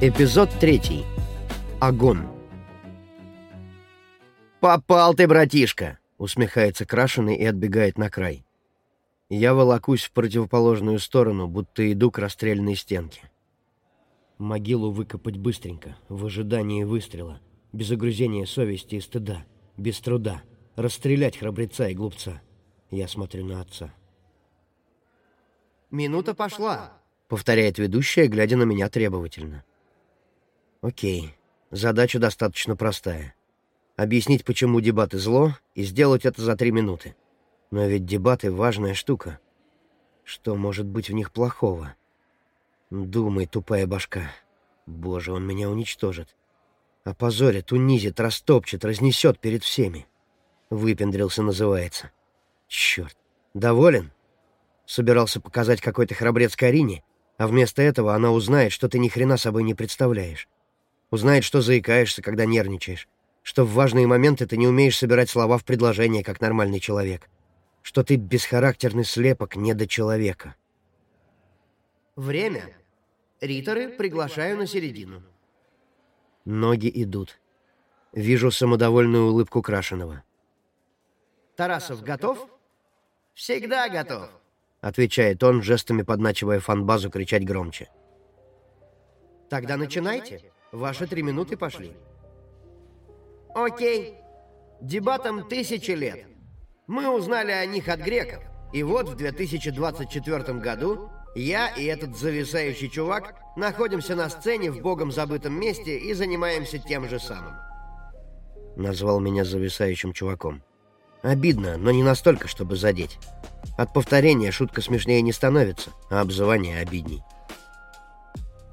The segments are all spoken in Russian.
Эпизод третий. Огонь. «Попал ты, братишка!» — усмехается крашеный и отбегает на край. Я волокусь в противоположную сторону, будто иду к расстрельной стенке. Могилу выкопать быстренько, в ожидании выстрела, без огрузения совести и стыда, без труда, расстрелять храбреца и глупца. Я смотрю на отца. «Минута пошла», — повторяет ведущая, глядя на меня требовательно. Окей, задача достаточно простая. Объяснить, почему дебаты зло, и сделать это за три минуты. Но ведь дебаты — важная штука. Что может быть в них плохого? Думай, тупая башка. Боже, он меня уничтожит. Опозорит, унизит, растопчет, разнесет перед всеми. Выпендрился, называется. Черт. Доволен? Собирался показать какой-то храбрец Карине, а вместо этого она узнает, что ты ни хрена собой не представляешь. Узнает, что заикаешься, когда нервничаешь. Что в важные моменты ты не умеешь собирать слова в предложение, как нормальный человек. Что ты бесхарактерный слепок недочеловека. Время. Риторы приглашаю на середину. Ноги идут. Вижу самодовольную улыбку Крашеного. Тарасов готов? Всегда готов. Отвечает он, жестами подначивая фанбазу кричать громче. Тогда начинайте. Ваши три минуты пошли. Окей. Дебатам тысячи лет. Мы узнали о них от греков. И вот в 2024 году я и этот зависающий чувак находимся на сцене в богом забытом месте и занимаемся тем же самым. Назвал меня зависающим чуваком. Обидно, но не настолько, чтобы задеть. От повторения шутка смешнее не становится, а обзывание обидней.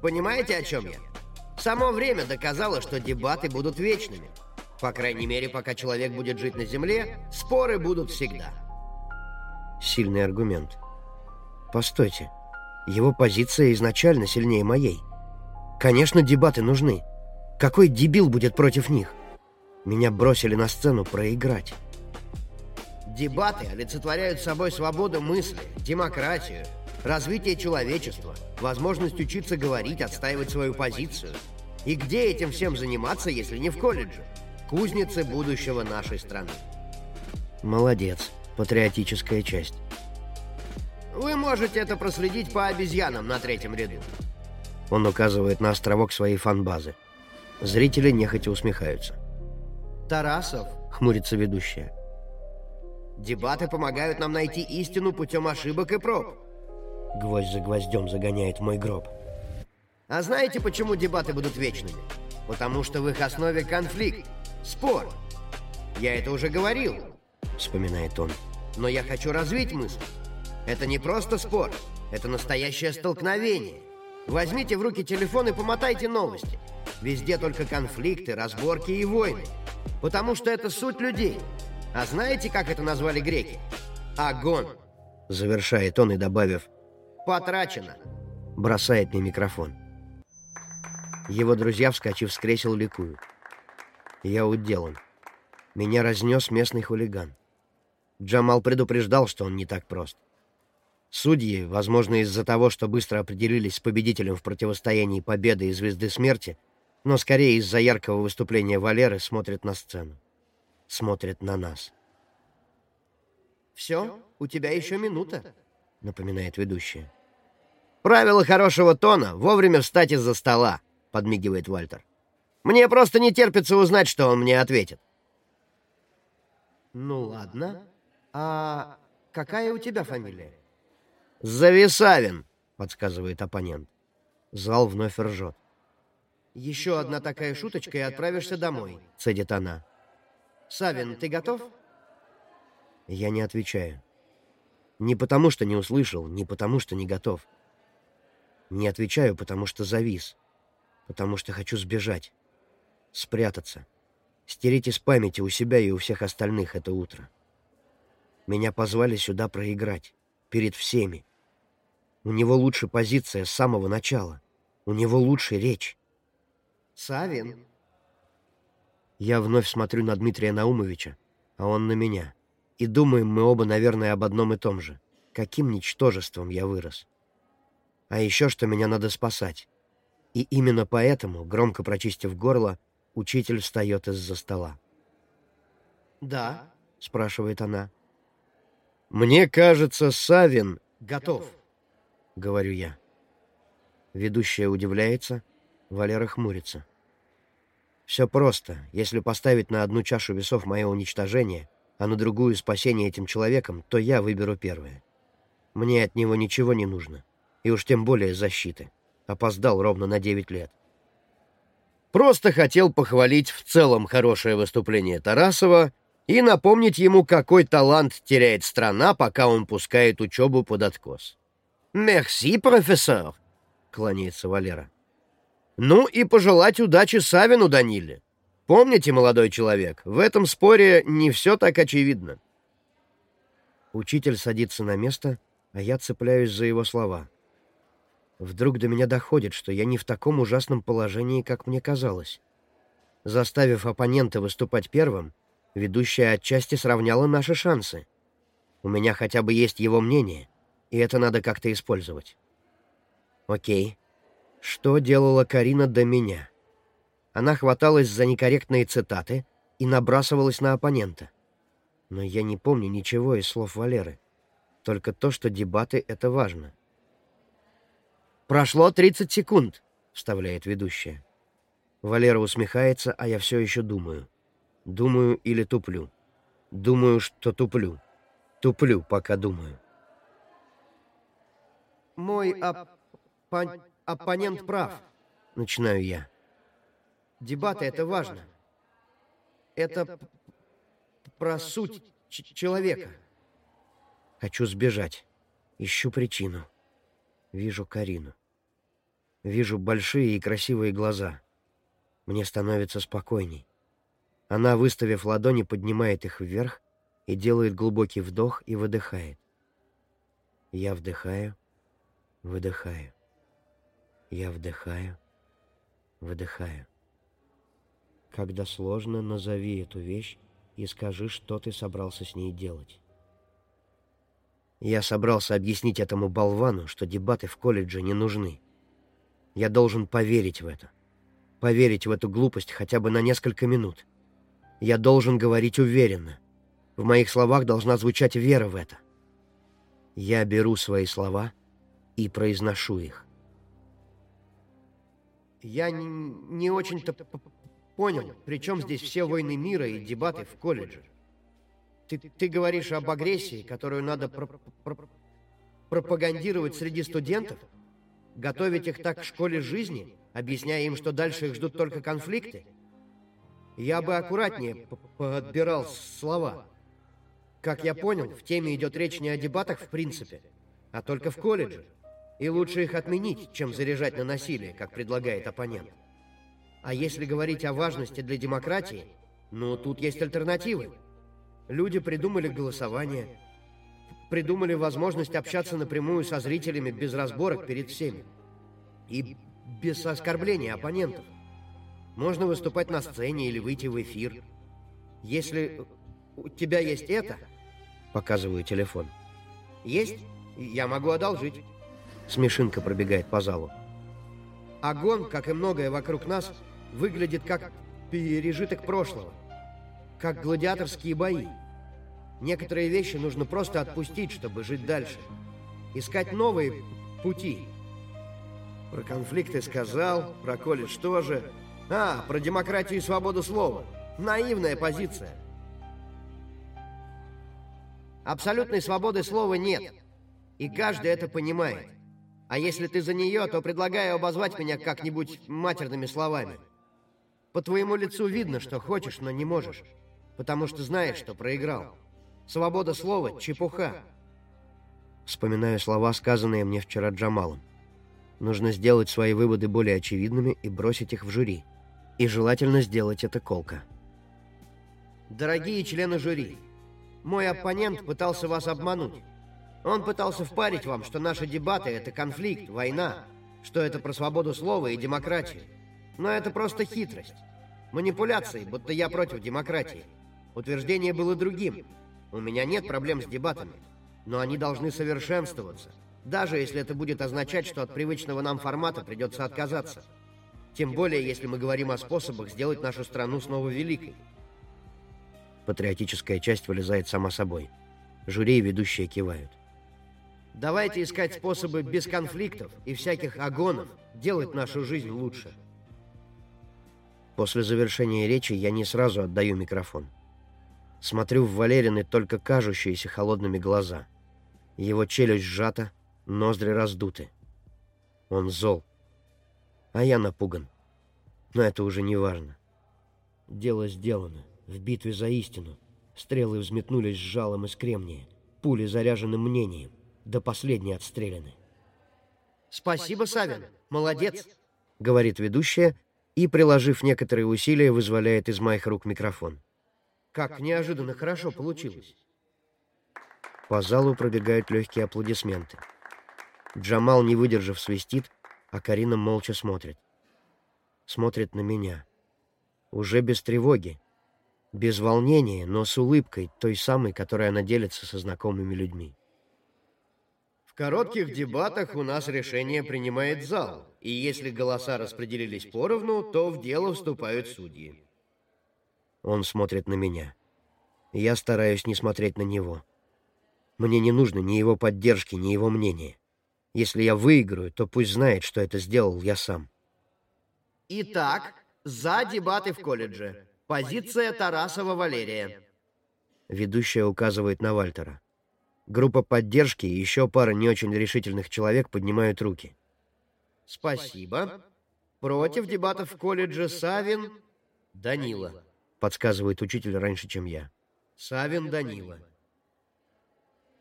Понимаете, о чем я? Само время доказало, что дебаты будут вечными. По крайней мере, пока человек будет жить на Земле, споры будут всегда. Сильный аргумент. Постойте, его позиция изначально сильнее моей. Конечно, дебаты нужны. Какой дебил будет против них? Меня бросили на сцену проиграть. Дебаты олицетворяют собой свободу мысли, демократию, развитие человечества, возможность учиться говорить, отстаивать свою позицию. И где этим всем заниматься, если не в колледже? Кузнице будущего нашей страны. Молодец. Патриотическая часть. Вы можете это проследить по обезьянам на третьем ряду. Он указывает на островок своей фанбазы. Зрители нехотя усмехаются. Тарасов, хмурится ведущая. Дебаты помогают нам найти истину путем ошибок и проб. Гвоздь за гвоздем загоняет мой гроб. А знаете, почему дебаты будут вечными? Потому что в их основе конфликт, спор. Я это уже говорил, вспоминает он. Но я хочу развить мысль. Это не просто спор, это настоящее столкновение. Возьмите в руки телефон и помотайте новости. Везде только конфликты, разборки и войны. Потому что это суть людей. А знаете, как это назвали греки? Огонь. Завершает он и добавив Потрачено. Бросает мне микрофон. Его друзья, вскочив с кресел, ликуют. Я уделан. Меня разнес местный хулиган. Джамал предупреждал, что он не так прост. Судьи, возможно, из-за того, что быстро определились с победителем в противостоянии Победы и Звезды Смерти, но скорее из-за яркого выступления Валеры смотрят на сцену. Смотрят на нас. «Все, у тебя еще минута», — напоминает ведущая. «Правило хорошего тона — вовремя встать из-за стола», — подмигивает Вальтер. «Мне просто не терпится узнать, что он мне ответит». «Ну ладно. А какая у тебя фамилия?» «Зависавин», — подсказывает оппонент. Зал вновь ржет. «Еще одна такая шуточка, и отправишься домой», — цедит она. «Савин, ты готов?» Я не отвечаю. Не потому, что не услышал, не потому, что не готов. Не отвечаю, потому что завис. Потому что хочу сбежать. Спрятаться. Стереть из памяти у себя и у всех остальных это утро. Меня позвали сюда проиграть. Перед всеми. У него лучше позиция с самого начала. У него лучше речь. Савин. Я вновь смотрю на Дмитрия Наумовича, а он на меня. И думаем мы оба, наверное, об одном и том же. Каким ничтожеством я вырос. А еще что меня надо спасать. И именно поэтому, громко прочистив горло, учитель встает из-за стола. «Да», — спрашивает она. «Мне кажется, Савин...» «Готов», — говорю я. Ведущая удивляется, Валера хмурится. Все просто. Если поставить на одну чашу весов мое уничтожение, а на другую спасение этим человеком, то я выберу первое. Мне от него ничего не нужно. И уж тем более защиты. Опоздал ровно на 9 лет. Просто хотел похвалить в целом хорошее выступление Тарасова и напомнить ему, какой талант теряет страна, пока он пускает учебу под откос. «Мерси, профессор!» — кланяется Валера. Ну и пожелать удачи Савину Даниле. Помните, молодой человек, в этом споре не все так очевидно. Учитель садится на место, а я цепляюсь за его слова. Вдруг до меня доходит, что я не в таком ужасном положении, как мне казалось. Заставив оппонента выступать первым, ведущая отчасти сравняла наши шансы. У меня хотя бы есть его мнение, и это надо как-то использовать. Окей. Что делала Карина до меня? Она хваталась за некорректные цитаты и набрасывалась на оппонента. Но я не помню ничего из слов Валеры. Только то, что дебаты — это важно. «Прошло 30 секунд», — вставляет ведущая. Валера усмехается, а я все еще думаю. Думаю или туплю. Думаю, что туплю. Туплю, пока думаю. «Мой оппонент...» оппонент прав. Начинаю я. Дебаты — это важно. Это про суть человека. Хочу сбежать. Ищу причину. Вижу Карину. Вижу большие и красивые глаза. Мне становится спокойней. Она, выставив ладони, поднимает их вверх и делает глубокий вдох и выдыхает. Я вдыхаю, выдыхаю. Я вдыхаю, выдыхаю. Когда сложно, назови эту вещь и скажи, что ты собрался с ней делать. Я собрался объяснить этому болвану, что дебаты в колледже не нужны. Я должен поверить в это. Поверить в эту глупость хотя бы на несколько минут. Я должен говорить уверенно. В моих словах должна звучать вера в это. Я беру свои слова и произношу их. Я не, не очень-то понял, при чем здесь все войны мира и дебаты в колледже. Ты, ты говоришь об агрессии, которую надо про про пропагандировать среди студентов? Готовить их так к школе жизни, объясняя им, что дальше их ждут только конфликты? Я бы аккуратнее подбирал слова. Как я понял, в теме идет речь не о дебатах в принципе, а только в колледже. И лучше их отменить, чем заряжать на насилие, как предлагает оппонент. А если говорить о важности для демократии, ну, тут есть альтернативы. Люди придумали голосование, придумали возможность общаться напрямую со зрителями без разборок перед всеми. И без оскорбления оппонентов. Можно выступать на сцене или выйти в эфир. Если у тебя есть это... Показываю телефон. Есть? Я могу одолжить. Смешинка пробегает по залу. Огонь, как и многое вокруг нас, выглядит как пережиток прошлого. Как гладиаторские бои. Некоторые вещи нужно просто отпустить, чтобы жить дальше. Искать новые пути. Про конфликты сказал, про колледж тоже. А, про демократию и свободу слова. Наивная позиция. Абсолютной свободы слова нет. И каждый это понимает. А если ты за нее, то предлагаю обозвать меня как-нибудь матерными словами. По твоему лицу видно, что хочешь, но не можешь. Потому что знаешь, что проиграл. Свобода слова — чепуха. Вспоминаю слова, сказанные мне вчера Джамалом. Нужно сделать свои выводы более очевидными и бросить их в жюри. И желательно сделать это колко. Дорогие члены жюри, мой оппонент пытался вас обмануть. Он пытался впарить вам, что наши дебаты — это конфликт, война, что это про свободу слова и демократию. Но это просто хитрость. Манипуляции, будто я против демократии. Утверждение было другим. У меня нет проблем с дебатами, но они должны совершенствоваться, даже если это будет означать, что от привычного нам формата придется отказаться. Тем более, если мы говорим о способах сделать нашу страну снова великой. Патриотическая часть вылезает сама собой. Жюри и ведущие кивают. Давайте искать способы без конфликтов и всяких агонов делать нашу жизнь лучше. После завершения речи я не сразу отдаю микрофон. Смотрю в Валерины только кажущиеся холодными глаза. Его челюсть сжата, ноздри раздуты. Он зол. А я напуган. Но это уже не важно. Дело сделано. В битве за истину. Стрелы взметнулись с жалом из кремния. Пули заряжены мнением. До последней отстреляны. «Спасибо, Савин. Молодец!» — говорит ведущая и, приложив некоторые усилия, вызволяет из моих рук микрофон. «Как неожиданно хорошо получилось!» По залу пробегают легкие аплодисменты. Джамал, не выдержав, свистит, а Карина молча смотрит. Смотрит на меня. Уже без тревоги, без волнения, но с улыбкой, той самой, которой она делится со знакомыми людьми. В коротких дебатах у нас решение принимает зал, и если голоса распределились поровну, то в дело вступают судьи. Он смотрит на меня. Я стараюсь не смотреть на него. Мне не нужно ни его поддержки, ни его мнения. Если я выиграю, то пусть знает, что это сделал я сам. Итак, за дебаты в колледже. Позиция Тарасова Валерия. Ведущая указывает на Вальтера. Группа поддержки и еще пара не очень решительных человек поднимают руки. Спасибо. Против дебатов в колледже Савин Данила. Подсказывает учитель раньше, чем я. Савин Данила.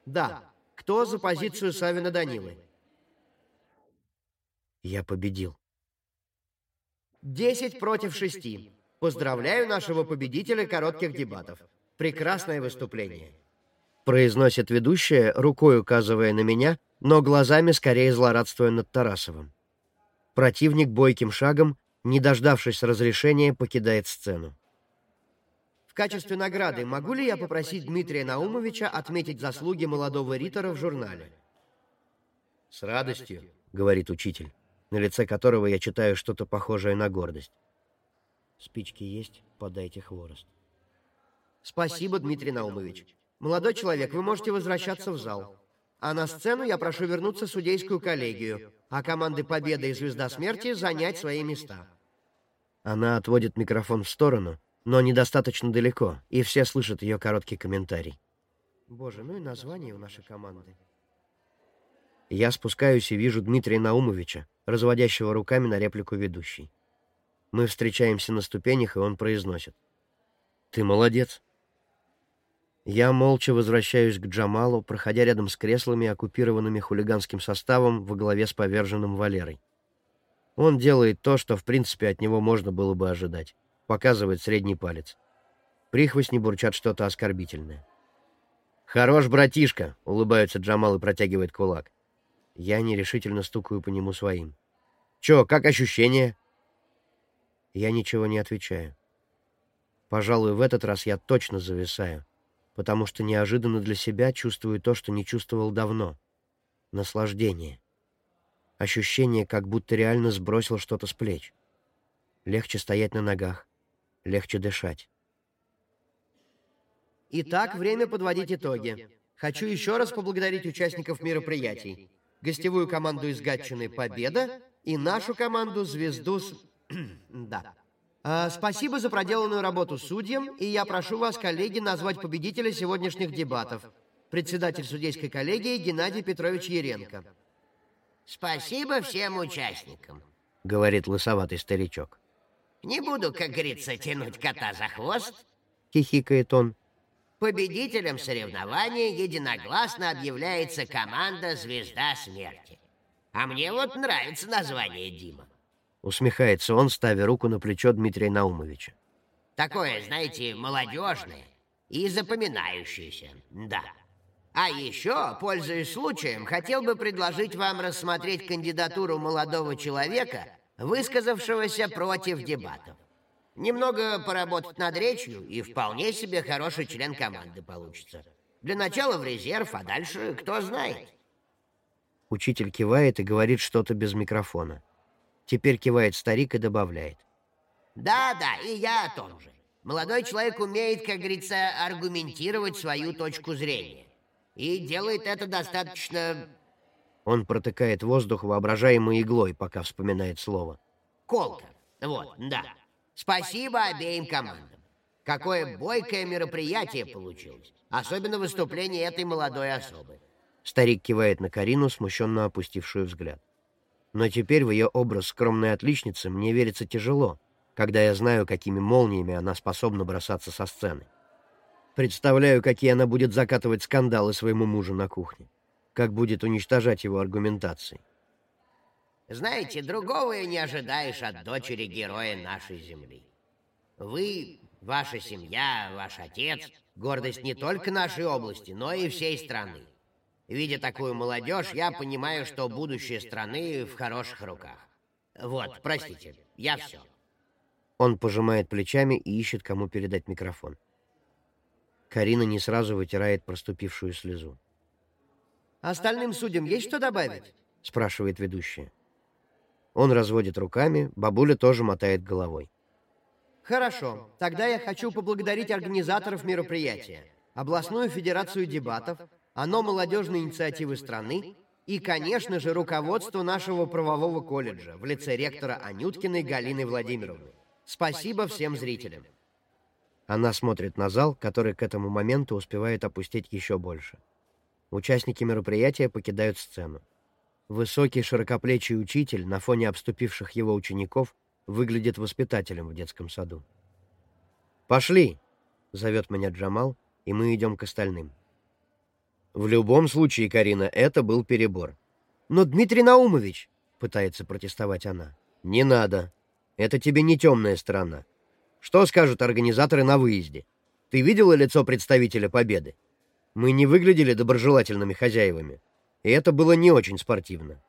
Да. Кто за позицию Савина Данилы? Я победил. Десять против шести. Поздравляю нашего победителя коротких дебатов. Прекрасное выступление. Произносит ведущая, рукой указывая на меня, но глазами скорее злорадствуя над Тарасовым. Противник бойким шагом, не дождавшись разрешения, покидает сцену. В качестве награды могу ли я попросить Дмитрия Наумовича отметить заслуги молодого ритора в журнале? С радостью, говорит учитель на лице которого я читаю что-то похожее на гордость. Спички есть, подайте хворост. Спасибо, Дмитрий Наумович. Молодой человек, вы можете возвращаться в зал. А на сцену я прошу вернуться в судейскую коллегию, а команды «Победа» и «Звезда смерти» занять свои места. Она отводит микрофон в сторону, но недостаточно далеко, и все слышат ее короткий комментарий. Боже, ну и название у нашей команды. Я спускаюсь и вижу Дмитрия Наумовича, разводящего руками на реплику ведущей. Мы встречаемся на ступенях, и он произносит. «Ты молодец». Я молча возвращаюсь к Джамалу, проходя рядом с креслами, оккупированными хулиганским составом во главе с поверженным Валерой. Он делает то, что, в принципе, от него можно было бы ожидать. Показывает средний палец. Прихвостни бурчат что-то оскорбительное. «Хорош, братишка!» — улыбается Джамал и протягивает кулак. Я нерешительно стукаю по нему своим. «Чё, как ощущения?» Я ничего не отвечаю. Пожалуй, в этот раз я точно зависаю, потому что неожиданно для себя чувствую то, что не чувствовал давно. Наслаждение. Ощущение, как будто реально сбросил что-то с плеч. Легче стоять на ногах, легче дышать. Итак, время подводить итоги. Хочу еще раз поблагодарить участников мероприятий гостевую команду из Гатчины «Победа» и нашу команду «Звезду с...» Да. А, спасибо за проделанную работу судьям, и я прошу вас, коллеги, назвать победителя сегодняшних дебатов. Председатель судейской коллегии Геннадий Петрович Еренко. Спасибо всем участникам, говорит лысоватый старичок. Не буду, как говорится, тянуть кота за хвост, хихикает он. Победителем соревнования единогласно объявляется команда «Звезда смерти». А мне вот нравится название Дима. Усмехается он, ставя руку на плечо Дмитрия Наумовича. Такое, знаете, молодежное и запоминающееся, да. А еще, пользуясь случаем, хотел бы предложить вам рассмотреть кандидатуру молодого человека, высказавшегося против дебатов. Немного поработать над речью, и вполне себе хороший член команды получится. Для начала в резерв, а дальше кто знает. Учитель кивает и говорит что-то без микрофона. Теперь кивает старик и добавляет. Да-да, и я о том же. Молодой человек умеет, как говорится, аргументировать свою точку зрения. И делает это достаточно... Он протыкает воздух воображаемой иглой, пока вспоминает слово. Колко. Вот, да. Спасибо обеим командам. Какое бойкое мероприятие получилось. Особенно выступление этой молодой особы. Старик кивает на Карину, смущенно опустившую взгляд. Но теперь в ее образ скромной отличницы мне верится тяжело, когда я знаю, какими молниями она способна бросаться со сцены. Представляю, какие она будет закатывать скандалы своему мужу на кухне, как будет уничтожать его аргументацией. Знаете, другого и не ожидаешь от дочери героя нашей земли. Вы, ваша семья, ваш отец — гордость не только нашей области, но и всей страны. Видя такую молодежь, я понимаю, что будущее страны в хороших руках. Вот, простите, я все. Он пожимает плечами и ищет, кому передать микрофон. Карина не сразу вытирает проступившую слезу. «Остальным судьям есть что добавить?» — спрашивает ведущая. Он разводит руками, бабуля тоже мотает головой. «Хорошо. Тогда я хочу поблагодарить организаторов мероприятия, областную федерацию дебатов, оно молодежной инициативы страны и, конечно же, руководство нашего правового колледжа в лице ректора Анюткиной Галины Владимировны. Спасибо всем зрителям. Она смотрит на зал, который к этому моменту успевает опустить еще больше. Участники мероприятия покидают сцену. Высокий широкоплечий учитель на фоне обступивших его учеников выглядит воспитателем в детском саду. «Пошли!» — зовет меня Джамал, и мы идем к остальным. В любом случае, Карина, это был перебор. «Но, Дмитрий Наумович!» — пытается протестовать она. «Не надо. Это тебе не темная сторона. Что скажут организаторы на выезде? Ты видела лицо представителя Победы? Мы не выглядели доброжелательными хозяевами, и это было не очень спортивно.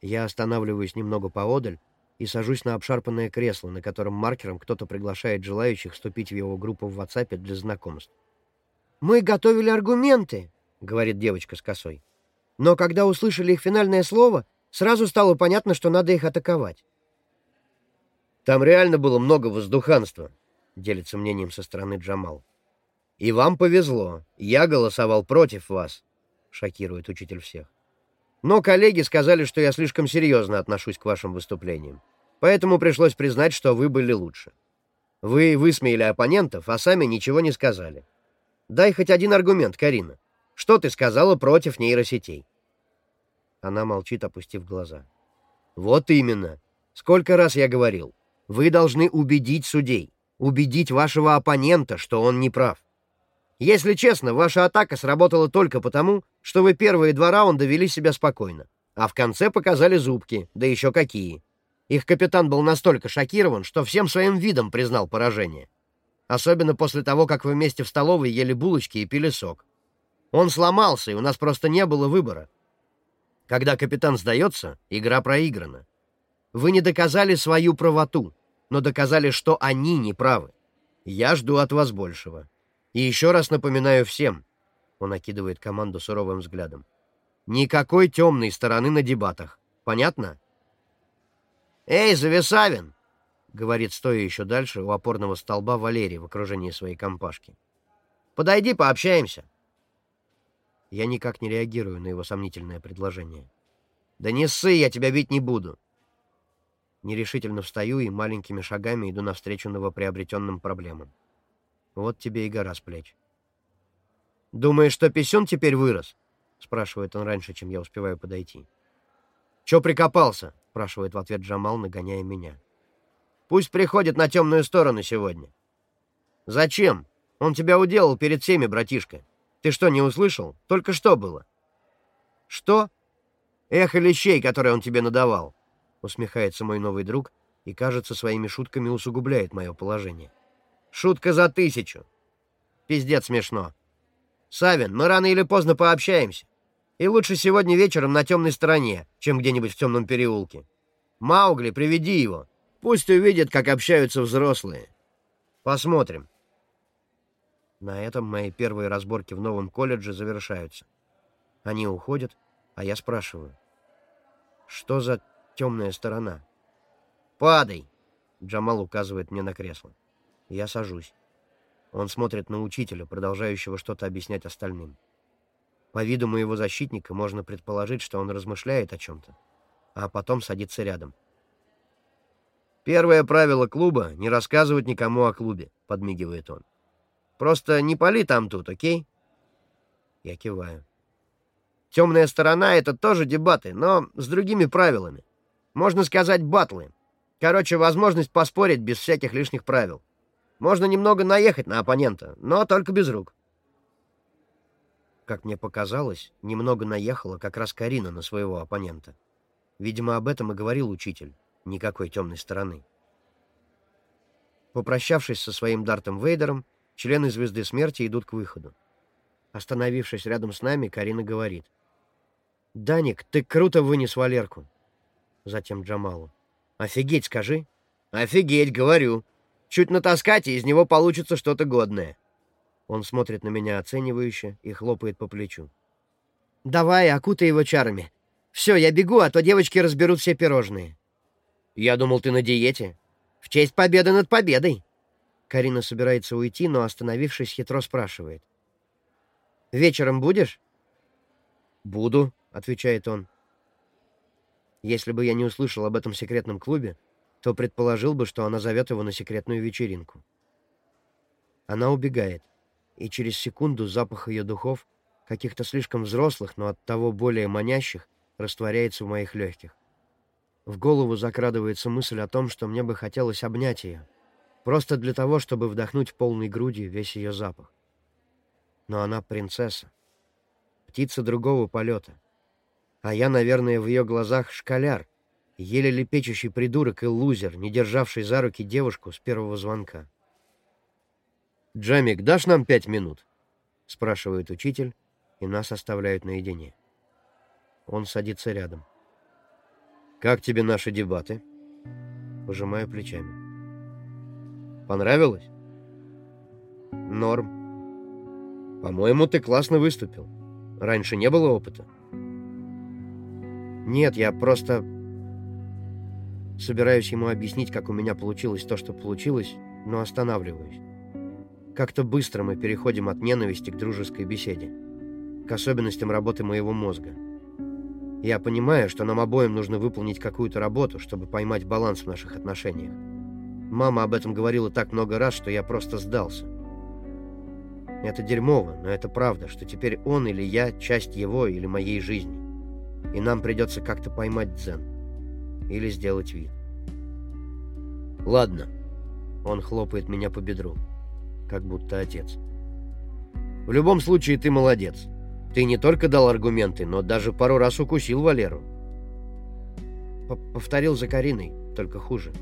Я останавливаюсь немного поодаль и сажусь на обшарпанное кресло, на котором маркером кто-то приглашает желающих вступить в его группу в WhatsApp для знакомств. «Мы готовили аргументы», — говорит девочка с косой. «Но когда услышали их финальное слово, сразу стало понятно, что надо их атаковать. Там реально было много воздуханства, делится мнением со стороны Джамал. И вам повезло. Я голосовал против вас, шокирует учитель всех. Но коллеги сказали, что я слишком серьезно отношусь к вашим выступлениям. Поэтому пришлось признать, что вы были лучше. Вы высмеяли оппонентов, а сами ничего не сказали. Дай хоть один аргумент, Карина. Что ты сказала против нейросетей? Она молчит, опустив глаза. Вот именно. Сколько раз я говорил. Вы должны убедить судей, убедить вашего оппонента, что он не прав. Если честно, ваша атака сработала только потому, что вы первые два раунда вели себя спокойно, а в конце показали зубки, да еще какие. Их капитан был настолько шокирован, что всем своим видом признал поражение. Особенно после того, как вы вместе в столовой ели булочки и пили сок. Он сломался, и у нас просто не было выбора. Когда капитан сдается, игра проиграна. Вы не доказали свою правоту но доказали, что они не правы. Я жду от вас большего. И еще раз напоминаю всем, он окидывает команду суровым взглядом, никакой темной стороны на дебатах. Понятно? «Эй, Зависавин!» — говорит, стоя еще дальше у опорного столба Валерий в окружении своей компашки. «Подойди, пообщаемся». Я никак не реагирую на его сомнительное предложение. «Да не ссы, я тебя бить не буду. Нерешительно встаю и маленькими шагами иду навстречу новоприобретенным проблемам. Вот тебе и гора с плеч. «Думаешь, что писюн теперь вырос?» — спрашивает он раньше, чем я успеваю подойти. «Чё прикопался?» — спрашивает в ответ Джамал, нагоняя меня. «Пусть приходит на темную сторону сегодня». «Зачем? Он тебя уделал перед всеми, братишка. Ты что, не услышал? Только что было?» «Что?» «Эхо лещей, которые он тебе надавал. — усмехается мой новый друг и, кажется, своими шутками усугубляет мое положение. «Шутка за тысячу!» «Пиздец смешно!» «Савин, мы рано или поздно пообщаемся. И лучше сегодня вечером на темной стороне, чем где-нибудь в темном переулке. Маугли, приведи его. Пусть увидит, как общаются взрослые. Посмотрим». На этом мои первые разборки в новом колледже завершаются. Они уходят, а я спрашиваю. «Что за темная сторона. «Падай!» — Джамал указывает мне на кресло. Я сажусь. Он смотрит на учителя, продолжающего что-то объяснять остальным. По виду моего защитника можно предположить, что он размышляет о чем-то, а потом садится рядом. «Первое правило клуба — не рассказывать никому о клубе», — подмигивает он. «Просто не пали там тут, окей?» Я киваю. «Темная сторона — это тоже дебаты, но с другими правилами. Можно сказать, батлы. Короче, возможность поспорить без всяких лишних правил. Можно немного наехать на оппонента, но только без рук. Как мне показалось, немного наехала как раз Карина на своего оппонента. Видимо, об этом и говорил учитель. Никакой темной стороны. Попрощавшись со своим Дартом Вейдером, члены Звезды Смерти идут к выходу. Остановившись рядом с нами, Карина говорит. «Даник, ты круто вынес Валерку!» Затем Джамалу. «Офигеть, скажи!» «Офигеть, говорю! Чуть натаскать, и из него получится что-то годное!» Он смотрит на меня оценивающе и хлопает по плечу. «Давай, окутай его чарами. Все, я бегу, а то девочки разберут все пирожные». «Я думал, ты на диете. В честь победы над победой». Карина собирается уйти, но, остановившись, хитро спрашивает. «Вечером будешь?» «Буду», — отвечает он. Если бы я не услышал об этом секретном клубе, то предположил бы, что она зовет его на секретную вечеринку. Она убегает, и через секунду запах ее духов, каких-то слишком взрослых, но оттого более манящих, растворяется в моих легких. В голову закрадывается мысль о том, что мне бы хотелось обнять ее, просто для того, чтобы вдохнуть полной грудью весь ее запах. Но она принцесса, птица другого полета. А я, наверное, в ее глазах школяр, еле лепечущий придурок и лузер, не державший за руки девушку с первого звонка. «Джамик, дашь нам пять минут?» — спрашивает учитель, и нас оставляют наедине. Он садится рядом. «Как тебе наши дебаты?» Пожимаю плечами. «Понравилось?» «Норм. По-моему, ты классно выступил. Раньше не было опыта?» «Нет, я просто...» Собираюсь ему объяснить, как у меня получилось то, что получилось, но останавливаюсь. Как-то быстро мы переходим от ненависти к дружеской беседе, к особенностям работы моего мозга. Я понимаю, что нам обоим нужно выполнить какую-то работу, чтобы поймать баланс в наших отношениях. Мама об этом говорила так много раз, что я просто сдался. Это дерьмово, но это правда, что теперь он или я — часть его или моей жизни. И нам придется как-то поймать дзен. Или сделать вид. «Ладно». Он хлопает меня по бедру, как будто отец. «В любом случае, ты молодец. Ты не только дал аргументы, но даже пару раз укусил Валеру. П Повторил за Кариной, только хуже.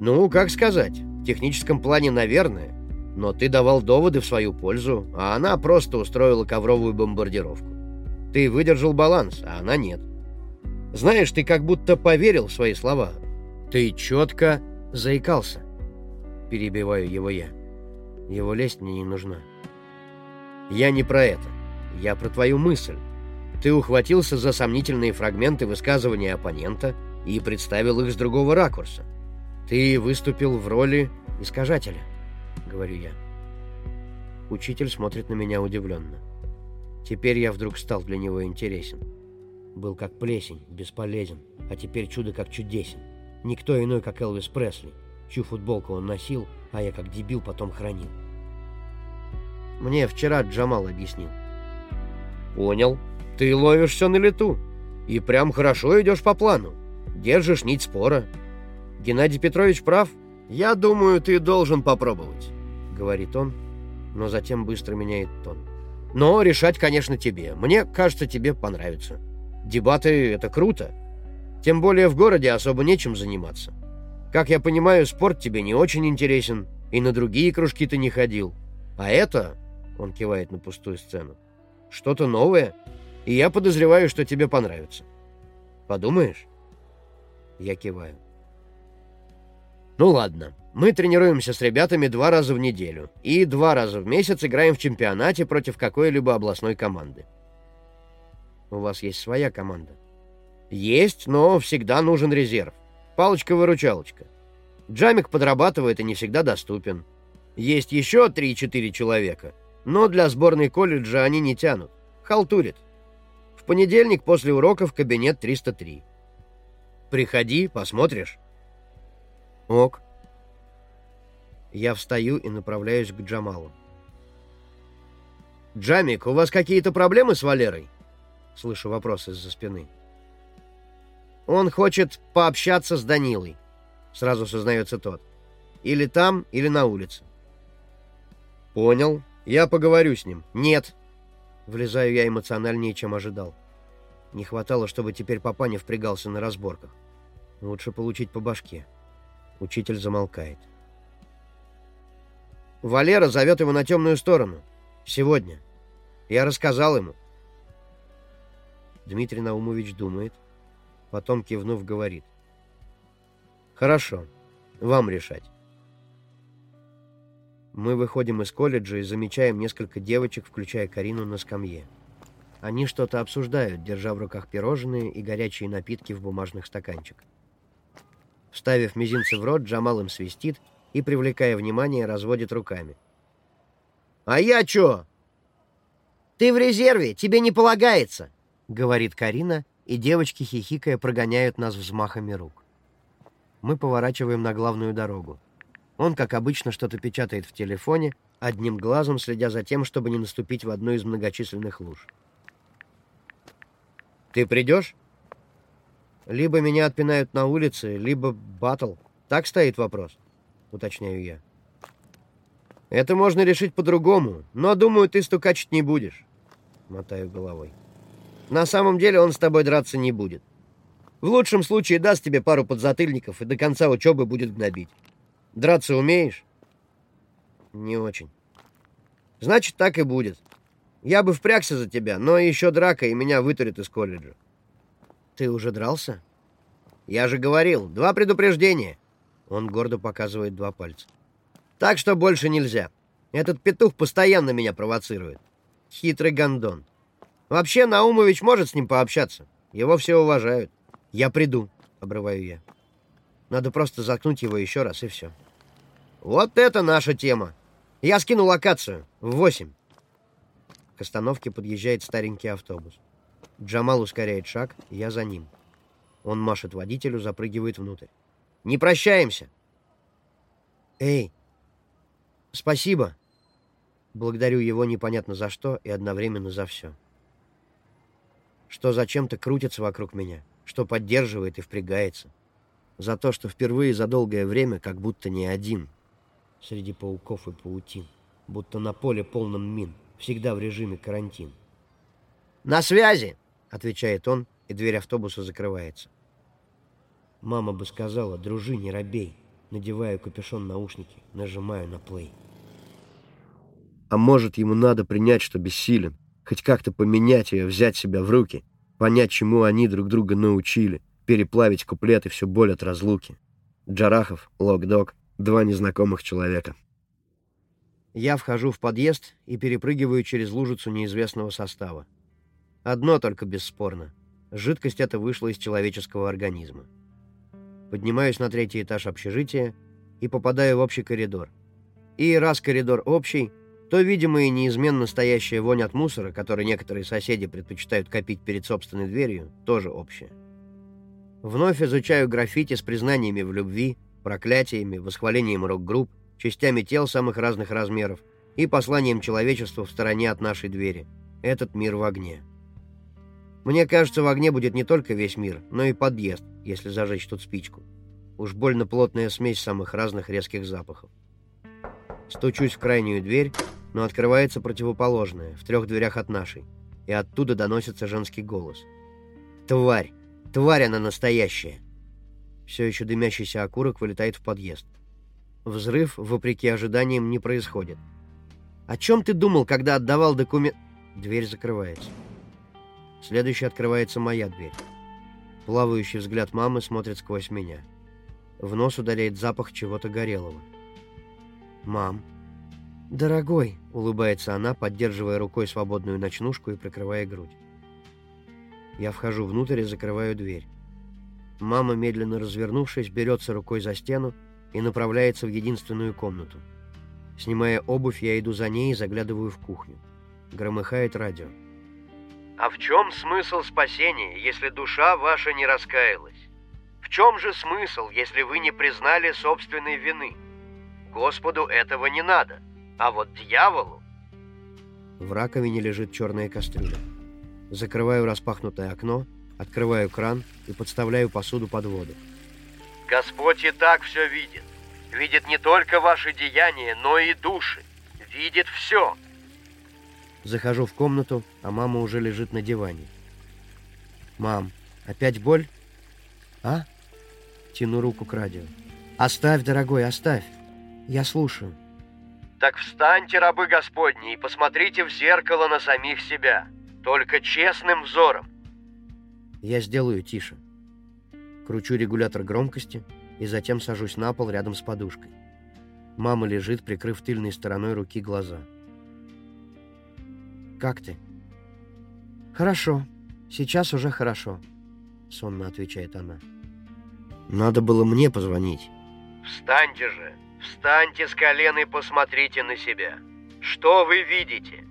Ну, как сказать, в техническом плане, наверное. Но ты давал доводы в свою пользу, а она просто устроила ковровую бомбардировку. Ты выдержал баланс, а она нет. Знаешь, ты как будто поверил в свои слова. Ты четко заикался. Перебиваю его я. Его лесть мне не нужна. Я не про это. Я про твою мысль. Ты ухватился за сомнительные фрагменты высказывания оппонента и представил их с другого ракурса. Ты выступил в роли искажателя, говорю я. Учитель смотрит на меня удивленно. Теперь я вдруг стал для него интересен. Был как плесень, бесполезен, а теперь чудо как чудесен. Никто иной, как Элвис Пресли, чью футболку он носил, а я как дебил потом хранил. Мне вчера Джамал объяснил. Понял. Ты ловишь все на лету. И прям хорошо идешь по плану. Держишь нить спора. Геннадий Петрович прав. Я думаю, ты должен попробовать, говорит он, но затем быстро меняет тон. Но решать, конечно, тебе. Мне кажется, тебе понравится. Дебаты — это круто. Тем более в городе особо нечем заниматься. Как я понимаю, спорт тебе не очень интересен, и на другие кружки ты не ходил. А это, — он кивает на пустую сцену, что-то новое, и я подозреваю, что тебе понравится. Подумаешь?» Я киваю. «Ну ладно, мы тренируемся с ребятами два раза в неделю и два раза в месяц играем в чемпионате против какой-либо областной команды. У вас есть своя команда. Есть, но всегда нужен резерв. Палочка-выручалочка. Джамик подрабатывает и не всегда доступен. Есть еще 3-4 человека, но для сборной колледжа они не тянут. Халтурит. В понедельник после уроков кабинет 303. Приходи, посмотришь. Ок. Я встаю и направляюсь к Джамалу. «Джамик, у вас какие-то проблемы с Валерой?» Слышу вопрос из-за спины. «Он хочет пообщаться с Данилой», — сразу сознается тот. «Или там, или на улице». «Понял. Я поговорю с ним». «Нет». Влезаю я эмоциональнее, чем ожидал. Не хватало, чтобы теперь папа не впрягался на разборках. Лучше получить по башке. Учитель замолкает. Валера зовет его на темную сторону. Сегодня. Я рассказал ему. Дмитрий Наумович думает, потом, кивнув, говорит. «Хорошо, вам решать». Мы выходим из колледжа и замечаем несколько девочек, включая Карину, на скамье. Они что-то обсуждают, держа в руках пирожные и горячие напитки в бумажных стаканчиках. Вставив мизинцы в рот, Джамал им свистит и, привлекая внимание, разводит руками. «А я чё?» «Ты в резерве, тебе не полагается», — говорит Карина, и девочки, хихикая, прогоняют нас взмахами рук. Мы поворачиваем на главную дорогу. Он, как обычно, что-то печатает в телефоне, одним глазом следя за тем, чтобы не наступить в одну из многочисленных луж. «Ты придешь?» «Либо меня отпинают на улице, либо батл. Так стоит вопрос», — уточняю я. «Это можно решить по-другому, но, думаю, ты стукачить не будешь», — мотаю головой. «На самом деле он с тобой драться не будет. В лучшем случае даст тебе пару подзатыльников и до конца учебы будет гнобить. Драться умеешь?» «Не очень». «Значит, так и будет. Я бы впрягся за тебя, но еще драка, и меня вытурят из колледжа». «Ты уже дрался?» «Я же говорил, два предупреждения». Он гордо показывает два пальца. Так что больше нельзя. Этот петух постоянно меня провоцирует. Хитрый гондон. Вообще, Наумович может с ним пообщаться. Его все уважают. Я приду, обрываю я. Надо просто заткнуть его еще раз, и все. Вот это наша тема. Я скину локацию. В восемь. К остановке подъезжает старенький автобус. Джамал ускоряет шаг, я за ним. Он машет водителю, запрыгивает внутрь. «Не прощаемся!» «Эй, Спасибо. Благодарю его непонятно за что и одновременно за все. Что зачем-то крутится вокруг меня, что поддерживает и впрягается. За то, что впервые за долгое время как будто не один. Среди пауков и паутин. Будто на поле полном мин. Всегда в режиме карантин. «На связи!» — отвечает он, и дверь автобуса закрывается. Мама бы сказала, дружи, не робей. Надеваю капюшон наушники, нажимаю на плей. А может, ему надо принять, что бессилен, хоть как-то поменять ее, взять себя в руки, понять, чему они друг друга научили, переплавить куплеты все боль от разлуки. Джарахов, Лок-Дог, два незнакомых человека. Я вхожу в подъезд и перепрыгиваю через лужицу неизвестного состава. Одно только бесспорно. Жидкость эта вышла из человеческого организма. Поднимаюсь на третий этаж общежития и попадаю в общий коридор. И раз коридор общий, то, видимо, и неизменно стоящая вонь от мусора, который некоторые соседи предпочитают копить перед собственной дверью, тоже общая. Вновь изучаю граффити с признаниями в любви, проклятиями, восхвалением рок-групп, частями тел самых разных размеров и посланием человечеству в стороне от нашей двери. Этот мир в огне. Мне кажется, в огне будет не только весь мир, но и подъезд, если зажечь тут спичку. Уж больно плотная смесь самых разных резких запахов. Стучусь в крайнюю дверь, но открывается противоположная, в трех дверях от нашей, и оттуда доносится женский голос. «Тварь! Тварь она настоящая!» Все еще дымящийся окурок вылетает в подъезд. Взрыв, вопреки ожиданиям, не происходит. «О чем ты думал, когда отдавал документ...» Дверь закрывается. Следующей открывается моя дверь. Плавающий взгляд мамы смотрит сквозь меня. В нос ударяет запах чего-то горелого. «Мам». «Дорогой», — улыбается она, поддерживая рукой свободную ночнушку и прикрывая грудь. Я вхожу внутрь и закрываю дверь. Мама, медленно развернувшись, берется рукой за стену и направляется в единственную комнату. Снимая обувь, я иду за ней и заглядываю в кухню. Громыхает радио. «А в чем смысл спасения, если душа ваша не раскаялась? В чем же смысл, если вы не признали собственной вины? Господу этого не надо, а вот дьяволу...» В раковине лежит черная кастрюля. Закрываю распахнутое окно, открываю кран и подставляю посуду под воду. «Господь и так все видит. Видит не только ваши деяния, но и души. Видит все. Захожу в комнату, а мама уже лежит на диване. «Мам, опять боль?» «А?» Тяну руку к радио. «Оставь, дорогой, оставь. Я слушаю». «Так встаньте, рабы Господни, и посмотрите в зеркало на самих себя. Только честным взором». Я сделаю тише. Кручу регулятор громкости и затем сажусь на пол рядом с подушкой. Мама лежит, прикрыв тыльной стороной руки глаза. «Как ты?» «Хорошо. Сейчас уже хорошо», — сонно отвечает она. «Надо было мне позвонить». «Встаньте же! Встаньте с колен и посмотрите на себя! Что вы видите?»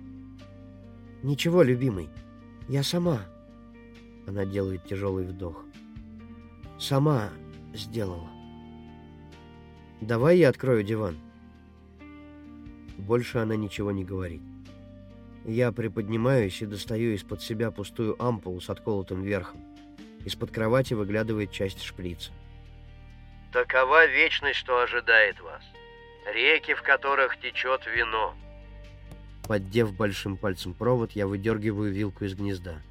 «Ничего, любимый. Я сама...» Она делает тяжелый вдох. «Сама сделала». «Давай я открою диван». Больше она ничего не говорит. Я приподнимаюсь и достаю из-под себя пустую ампулу с отколотым верхом. Из-под кровати выглядывает часть шприца. «Такова вечность, что ожидает вас. Реки, в которых течет вино». Поддев большим пальцем провод, я выдергиваю вилку из гнезда.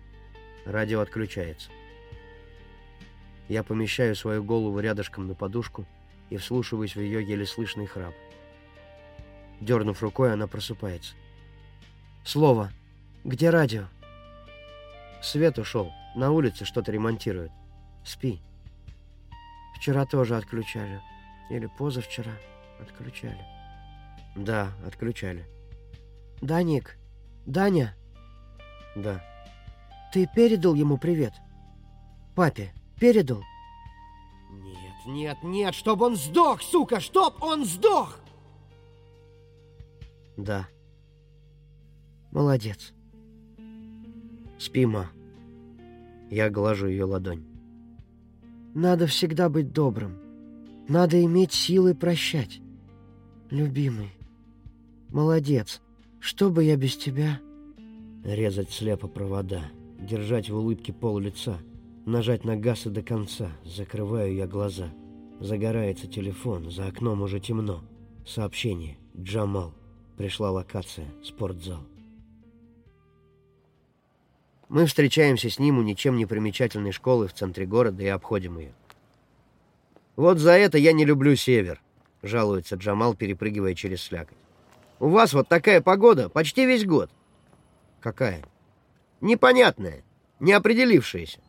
Радио отключается. Я помещаю свою голову рядышком на подушку и вслушиваюсь в ее еле слышный храп. Дернув рукой, она просыпается. «Слово! Где радио?» Свет ушел. На улице что-то ремонтируют. Спи. Вчера тоже отключали. Или позавчера отключали. Да, отключали. Да, Ник? Даня? Да. Ты передал ему привет? Папе передал? Нет, нет, нет, чтоб он сдох, сука, чтоб он сдох! Да. Молодец. Спи, ма. Я глажу ее ладонь. Надо всегда быть добрым. Надо иметь силы прощать. Любимый. Молодец. Что бы я без тебя... Резать слепо провода. Держать в улыбке пол лица. Нажать на газ и до конца. Закрываю я глаза. Загорается телефон. За окном уже темно. Сообщение. Джамал. Пришла локация. Спортзал. Мы встречаемся с ним у ничем не примечательной школы в центре города и обходим ее. «Вот за это я не люблю север», — жалуется Джамал, перепрыгивая через слякоть. «У вас вот такая погода почти весь год». «Какая?» «Непонятная, неопределившаяся.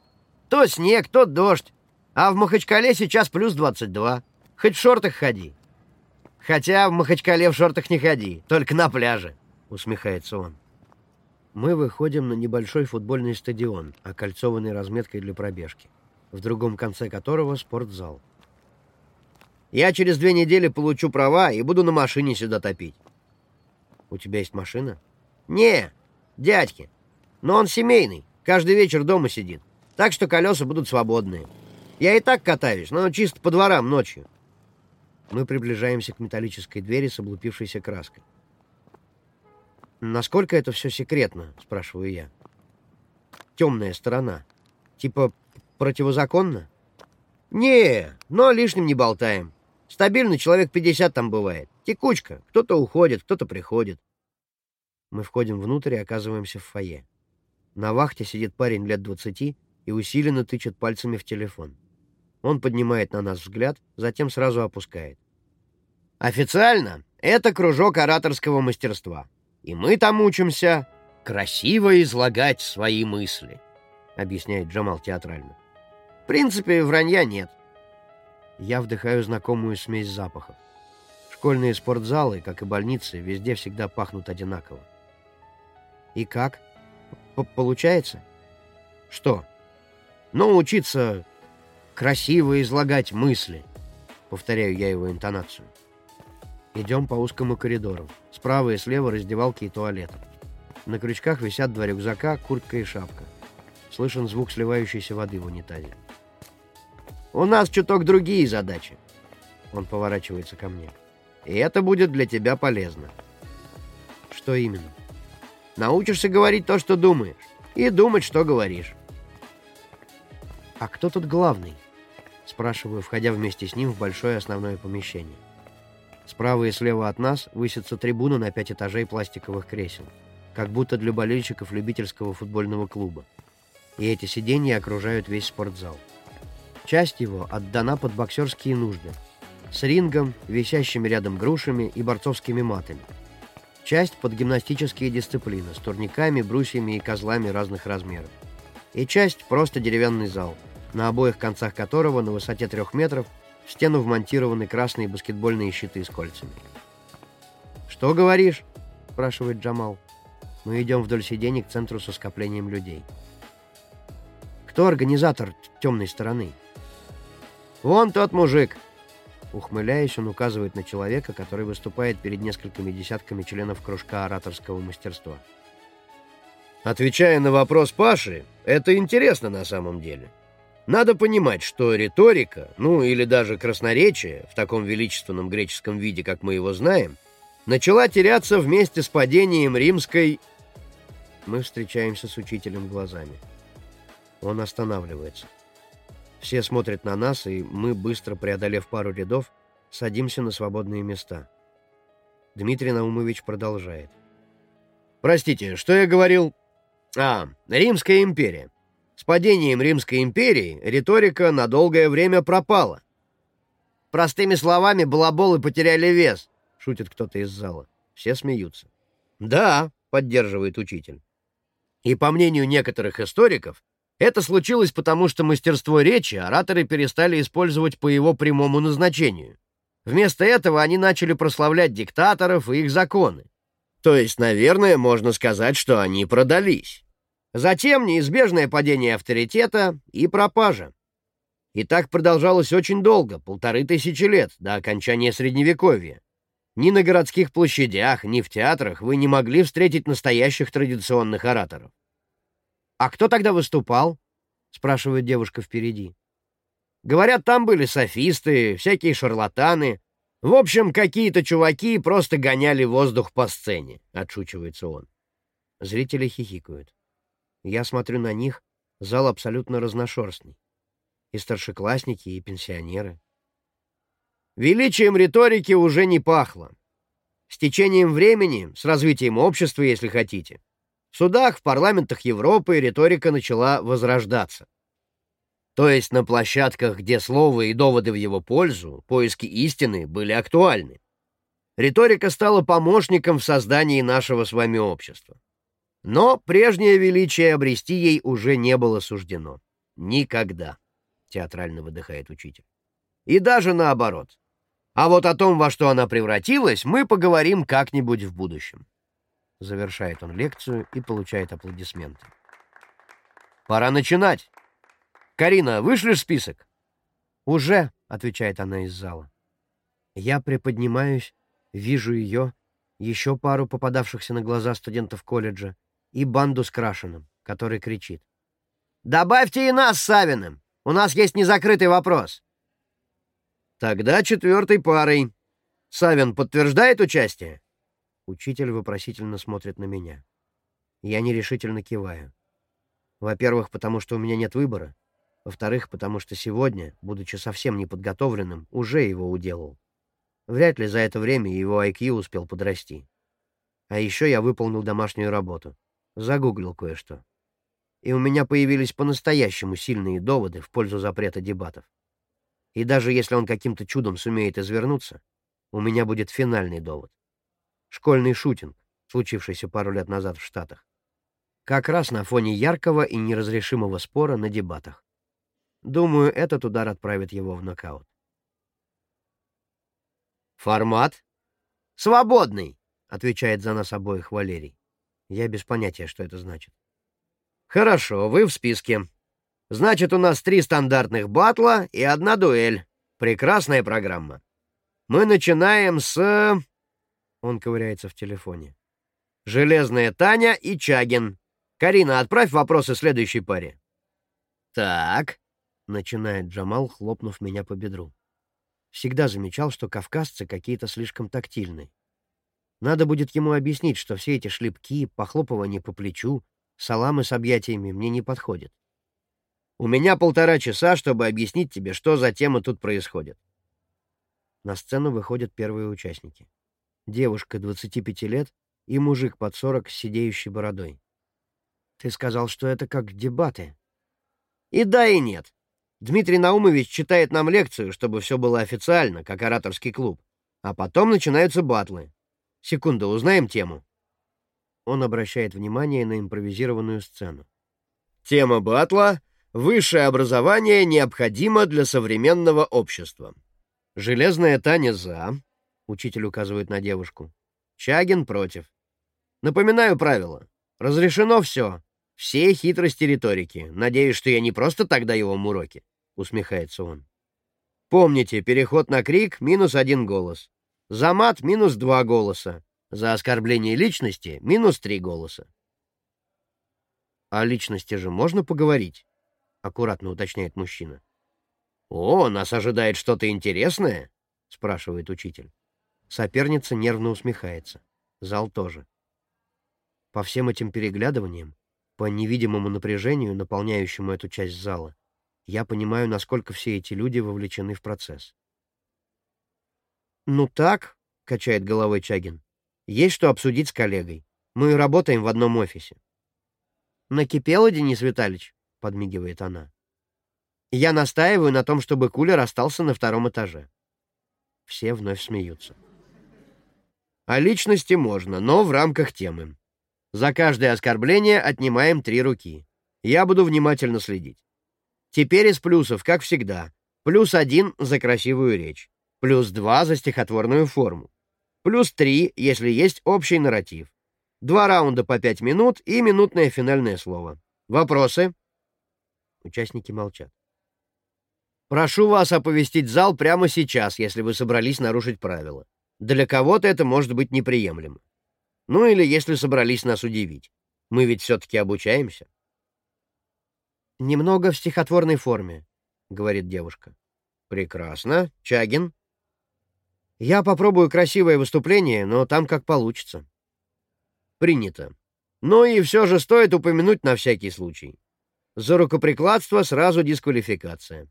То снег, то дождь, а в Махачкале сейчас плюс 22. Хоть в шортах ходи». «Хотя в Махачкале в шортах не ходи, только на пляже», — усмехается он. Мы выходим на небольшой футбольный стадион, окольцованный разметкой для пробежки, в другом конце которого спортзал. «Я через две недели получу права и буду на машине сюда топить». «У тебя есть машина?» «Не, дядьки. Но он семейный, каждый вечер дома сидит, так что колеса будут свободные. Я и так катаюсь, но чисто по дворам ночью». Мы приближаемся к металлической двери с облупившейся краской. «Насколько это все секретно?» — спрашиваю я. «Темная сторона. Типа противозаконно?» «Не, но лишним не болтаем. Стабильно человек 50 там бывает. Текучка. Кто-то уходит, кто-то приходит». Мы входим внутрь и оказываемся в фойе. На вахте сидит парень лет двадцати и усиленно тычет пальцами в телефон. Он поднимает на нас взгляд, затем сразу опускает. «Официально это кружок ораторского мастерства. И мы там учимся красиво излагать свои мысли, объясняет Джамал театрально. В принципе, вранья нет. Я вдыхаю знакомую смесь запахов. Школьные спортзалы, как и больницы, везде всегда пахнут одинаково. И как? П Получается? Что? но учиться красиво излагать мысли. Повторяю я его интонацию. Идем по узкому коридору. Справа и слева раздевалки и туалеты. На крючках висят два рюкзака, куртка и шапка. Слышен звук сливающейся воды в унитазе. «У нас чуток другие задачи». Он поворачивается ко мне. «И это будет для тебя полезно». «Что именно?» «Научишься говорить то, что думаешь, и думать, что говоришь». «А кто тут главный?» Спрашиваю, входя вместе с ним в большое основное помещение. Справа и слева от нас высится трибуна на пять этажей пластиковых кресел, как будто для болельщиков любительского футбольного клуба. И эти сиденья окружают весь спортзал. Часть его отдана под боксерские нужды, с рингом, висящими рядом грушами и борцовскими матами. Часть под гимнастические дисциплины с турниками, брусьями и козлами разных размеров. И часть просто деревянный зал, на обоих концах которого на высоте трех метров в стену вмонтированы красные баскетбольные щиты с кольцами. «Что говоришь?» – спрашивает Джамал. Мы идем вдоль сидений к центру со скоплением людей. «Кто организатор темной стороны?» «Вон тот мужик!» Ухмыляясь, он указывает на человека, который выступает перед несколькими десятками членов кружка ораторского мастерства. Отвечая на вопрос Паши, это интересно на самом деле. Надо понимать, что риторика, ну или даже красноречие, в таком величественном греческом виде, как мы его знаем, начала теряться вместе с падением римской... Мы встречаемся с учителем глазами. Он останавливается. Все смотрят на нас, и мы, быстро преодолев пару рядов, садимся на свободные места. Дмитрий Наумович продолжает. «Простите, что я говорил?» «А, Римская империя. С падением Римской империи риторика на долгое время пропала. Простыми словами, балаболы потеряли вес, шутит кто-то из зала. Все смеются. Да, поддерживает учитель. И по мнению некоторых историков, это случилось потому, что мастерство речи ораторы перестали использовать по его прямому назначению. Вместо этого они начали прославлять диктаторов и их законы. То есть, наверное, можно сказать, что они продались. Затем неизбежное падение авторитета и пропажа. И так продолжалось очень долго, полторы тысячи лет, до окончания Средневековья. Ни на городских площадях, ни в театрах вы не могли встретить настоящих традиционных ораторов. «А кто тогда выступал?» — спрашивает девушка впереди. «Говорят, там были софисты, всякие шарлатаны. В общем, какие-то чуваки просто гоняли воздух по сцене», — отшучивается он. Зрители хихикают. Я смотрю на них, зал абсолютно разношерстный. И старшеклассники, и пенсионеры. Величием риторики уже не пахло. С течением времени, с развитием общества, если хотите, в судах, в парламентах Европы риторика начала возрождаться. То есть на площадках, где слово и доводы в его пользу, поиски истины были актуальны. Риторика стала помощником в создании нашего с вами общества. Но прежнее величие обрести ей уже не было суждено. Никогда, — театрально выдыхает учитель. И даже наоборот. А вот о том, во что она превратилась, мы поговорим как-нибудь в будущем. Завершает он лекцию и получает аплодисменты. Пора начинать. Карина, вышлешь список? Уже, — отвечает она из зала. Я приподнимаюсь, вижу ее, еще пару попадавшихся на глаза студентов колледжа, и банду с Крашеным, который кричит. «Добавьте и нас с Савиным! У нас есть незакрытый вопрос!» «Тогда четвертой парой. Савин подтверждает участие?» Учитель вопросительно смотрит на меня. Я нерешительно киваю. Во-первых, потому что у меня нет выбора. Во-вторых, потому что сегодня, будучи совсем неподготовленным, уже его уделал. Вряд ли за это время его IQ успел подрасти. А еще я выполнил домашнюю работу. Загуглил кое-что. И у меня появились по-настоящему сильные доводы в пользу запрета дебатов. И даже если он каким-то чудом сумеет извернуться, у меня будет финальный довод. Школьный шутинг, случившийся пару лет назад в Штатах. Как раз на фоне яркого и неразрешимого спора на дебатах. Думаю, этот удар отправит его в нокаут. «Формат?» «Свободный», — отвечает за нас обоих Валерий. Я без понятия, что это значит. Хорошо, вы в списке. Значит, у нас три стандартных батла и одна дуэль. Прекрасная программа. Мы начинаем с... Он ковыряется в телефоне. Железная Таня и Чагин. Карина, отправь вопросы следующей паре. Так, начинает Джамал, хлопнув меня по бедру. Всегда замечал, что кавказцы какие-то слишком тактильны. Надо будет ему объяснить, что все эти шлепки, похлопывания по плечу, саламы с объятиями мне не подходят. У меня полтора часа, чтобы объяснить тебе, что за тема тут происходит. На сцену выходят первые участники. Девушка 25 лет и мужик под 40 с сидеющей бородой. Ты сказал, что это как дебаты. И да, и нет. Дмитрий Наумович читает нам лекцию, чтобы все было официально, как ораторский клуб. А потом начинаются батлы. Секунду, узнаем тему. Он обращает внимание на импровизированную сцену. Тема батла — «Высшее образование необходимо для современного общества». «Железная Таня за», — учитель указывает на девушку. «Чагин против». Напоминаю правила. Разрешено все. Все хитрости риторики. Надеюсь, что я не просто так даю вам уроки, — усмехается он. Помните, переход на крик — минус один голос. За мат — минус два голоса. За оскорбление личности — минус три голоса. О личности же можно поговорить, — аккуратно уточняет мужчина. «О, нас ожидает что-то интересное?» — спрашивает учитель. Соперница нервно усмехается. Зал тоже. По всем этим переглядываниям, по невидимому напряжению, наполняющему эту часть зала, я понимаю, насколько все эти люди вовлечены в процесс. «Ну так», — качает головой Чагин, — «есть что обсудить с коллегой. Мы работаем в одном офисе». «Накипело, Денис Витальевич?» — подмигивает она. Я настаиваю на том, чтобы кулер остался на втором этаже. Все вновь смеются. О личности можно, но в рамках темы. За каждое оскорбление отнимаем три руки. Я буду внимательно следить. Теперь из плюсов, как всегда. Плюс один за красивую речь. Плюс два за стихотворную форму. Плюс три, если есть общий нарратив. Два раунда по пять минут и минутное финальное слово. Вопросы? Участники молчат. Прошу вас оповестить зал прямо сейчас, если вы собрались нарушить правила. Для кого-то это может быть неприемлемо. Ну или если собрались нас удивить. Мы ведь все-таки обучаемся. «Немного в стихотворной форме», — говорит девушка. «Прекрасно. Чагин?» «Я попробую красивое выступление, но там как получится». «Принято. Ну и все же стоит упомянуть на всякий случай. За рукоприкладство сразу дисквалификация.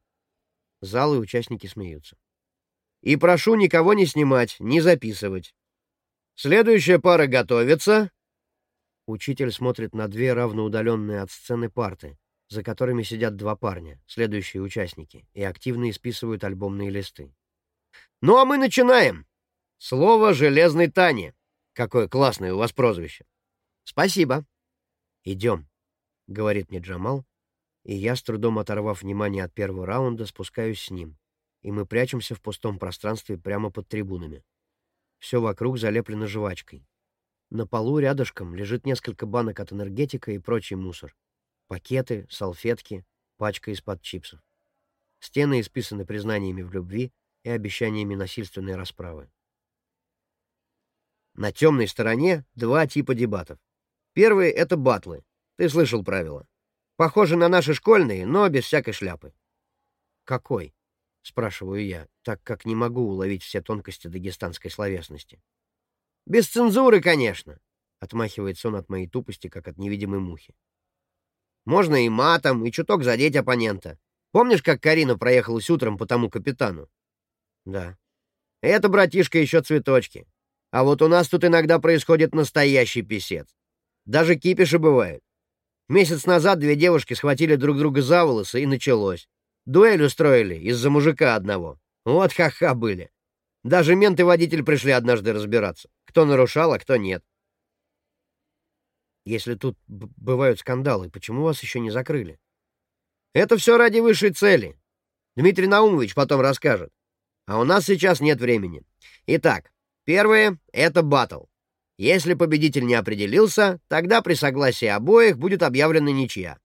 Зал и участники смеются. И прошу никого не снимать, не записывать. Следующая пара готовится. Учитель смотрит на две равноудаленные от сцены парты, за которыми сидят два парня, следующие участники, и активно исписывают альбомные листы. Ну а мы начинаем. Слово «железной Тане». Какое классное у вас прозвище. Спасибо. Идем, — говорит мне Джамал, и я, с трудом оторвав внимание от первого раунда, спускаюсь с ним, и мы прячемся в пустом пространстве прямо под трибунами. Все вокруг залеплено жвачкой. На полу рядышком лежит несколько банок от энергетика и прочий мусор. Пакеты, салфетки, пачка из-под чипсов. Стены исписаны признаниями в любви и обещаниями насильственной расправы. На темной стороне два типа дебатов. Первый — это батлы. Ты слышал правила. Похожи на наши школьные, но без всякой шляпы. Какой? спрашиваю я, так как не могу уловить все тонкости дагестанской словесности. Без цензуры, конечно, отмахивается он от моей тупости, как от невидимой мухи. Можно и матом, и чуток задеть оппонента. Помнишь, как Карина проехалась утром по тому капитану? Да. Это, братишка, еще цветочки. А вот у нас тут иногда происходит настоящий писец. Даже кипиши бывают. Месяц назад две девушки схватили друг друга за волосы, и началось. Дуэль устроили из-за мужика одного. Вот ха-ха были. Даже мент и водитель пришли однажды разбираться, кто нарушал, а кто нет. Если тут бывают скандалы, почему вас еще не закрыли? Это все ради высшей цели. Дмитрий Наумович потом расскажет. А у нас сейчас нет времени. Итак, первое — это батл. Если победитель не определился, тогда при согласии обоих будет объявлена ничья.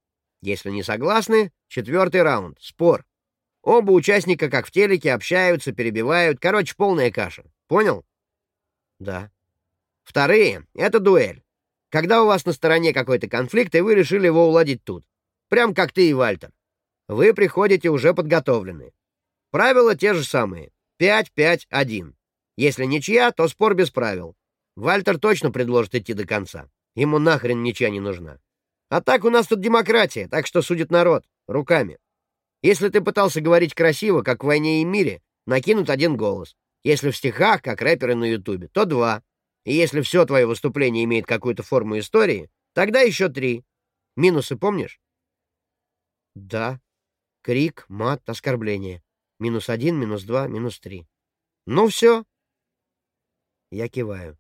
Если не согласны, четвертый раунд — спор. Оба участника, как в телеке, общаются, перебивают. Короче, полная каша. Понял? Да. Вторые — это дуэль. Когда у вас на стороне какой-то конфликт, и вы решили его уладить тут. Прям как ты и Вальтер. Вы приходите уже подготовленные. Правила те же самые. 5-5-1. Если ничья, то спор без правил. Вальтер точно предложит идти до конца. Ему нахрен ничья не нужна. А так у нас тут демократия, так что судит народ. Руками. Если ты пытался говорить красиво, как в «Войне и мире», накинут один голос. Если в стихах, как рэперы на Ютубе, то два. И если все твое выступление имеет какую-то форму истории, тогда еще три. Минусы помнишь? Да. Крик, мат, оскорбление. Минус один, минус два, минус три. Ну все. Я киваю.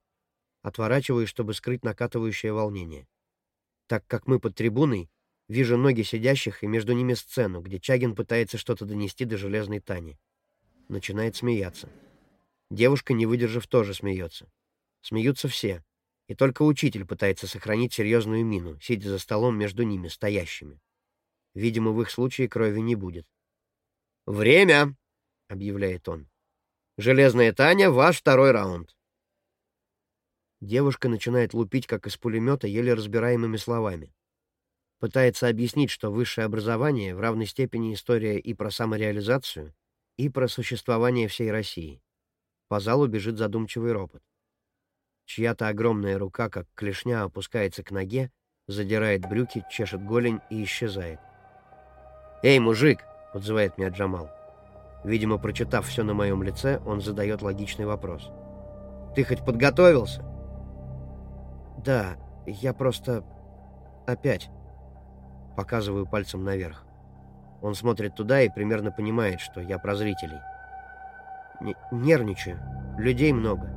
Отворачиваюсь, чтобы скрыть накатывающее волнение. Так как мы под трибуной, вижу ноги сидящих и между ними сцену, где Чагин пытается что-то донести до железной Тани. Начинает смеяться. Девушка, не выдержав, тоже смеется. Смеются все, и только учитель пытается сохранить серьезную мину, сидя за столом между ними, стоящими. Видимо, в их случае крови не будет. «Время!» — объявляет он. «Железная Таня, ваш второй раунд». Девушка начинает лупить, как из пулемета, еле разбираемыми словами. Пытается объяснить, что высшее образование в равной степени история и про самореализацию, и про существование всей России. По залу бежит задумчивый ропот. Чья-то огромная рука, как клешня, опускается к ноге, задирает брюки, чешет голень и исчезает. «Эй, мужик!» — подзывает меня Джамал. Видимо, прочитав все на моем лице, он задает логичный вопрос. «Ты хоть подготовился?» «Да, я просто... опять...» Показываю пальцем наверх. Он смотрит туда и примерно понимает, что я про зрителей. Н нервничаю. Людей много.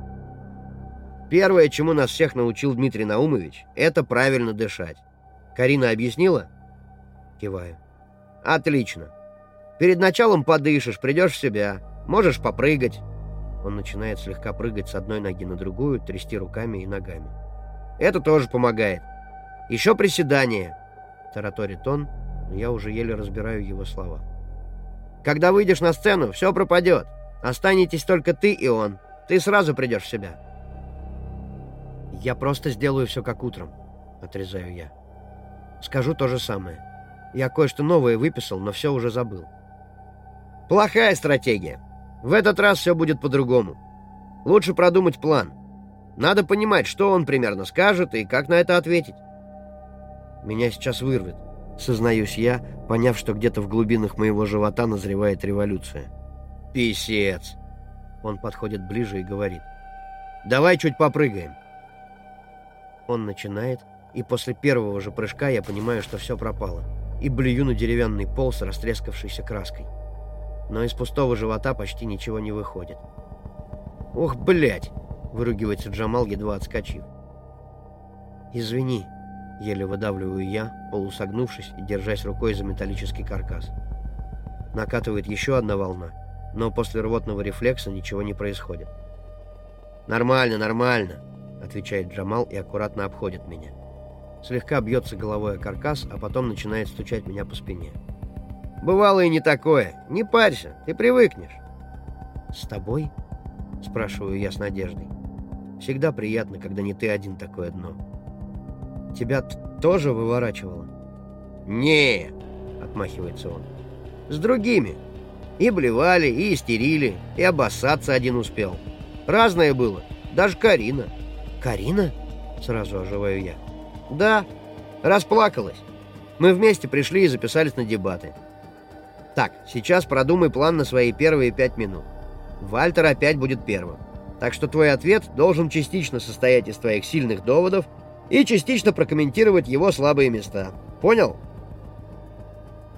Первое, чему нас всех научил Дмитрий Наумович, это правильно дышать. Карина объяснила? Киваю. Отлично. Перед началом подышишь, придешь в себя. Можешь попрыгать. Он начинает слегка прыгать с одной ноги на другую, трясти руками и ногами. Это тоже помогает. Еще приседания. Тараторит он, но я уже еле разбираю его слова. Когда выйдешь на сцену, все пропадет. Останетесь только ты и он. Ты сразу придешь в себя. Я просто сделаю все как утром, отрезаю я. Скажу то же самое. Я кое-что новое выписал, но все уже забыл. Плохая стратегия. В этот раз все будет по-другому. Лучше продумать план. Надо понимать, что он примерно скажет и как на это ответить. Меня сейчас вырвет, сознаюсь я, поняв, что где-то в глубинах моего живота назревает революция. Писец. Он подходит ближе и говорит. Давай чуть попрыгаем. Он начинает, и после первого же прыжка я понимаю, что все пропало, и блюю на деревянный пол с растрескавшейся краской. Но из пустого живота почти ничего не выходит. «Ох, блядь!» — выругивается Джамал, едва отскочив. «Извини», — еле выдавливаю я, полусогнувшись и держась рукой за металлический каркас. Накатывает еще одна волна, но после рвотного рефлекса ничего не происходит. «Нормально, нормально», отвечает Джамал и аккуратно обходит меня. Слегка бьется головой о каркас, а потом начинает стучать меня по спине. «Бывало и не такое. Не парься, ты привыкнешь». «С тобой?» — спрашиваю я с надеждой. «Всегда приятно, когда не ты один такое дно». «Тебя тоже выворачивало?» «Не!» — отмахивается он. «С другими. И блевали, и истерили, и обоссаться один успел. Разное было. Даже Карина». «Карина?» — сразу оживаю я. «Да, расплакалась. Мы вместе пришли и записались на дебаты. Так, сейчас продумай план на свои первые пять минут. Вальтер опять будет первым. Так что твой ответ должен частично состоять из твоих сильных доводов и частично прокомментировать его слабые места. Понял?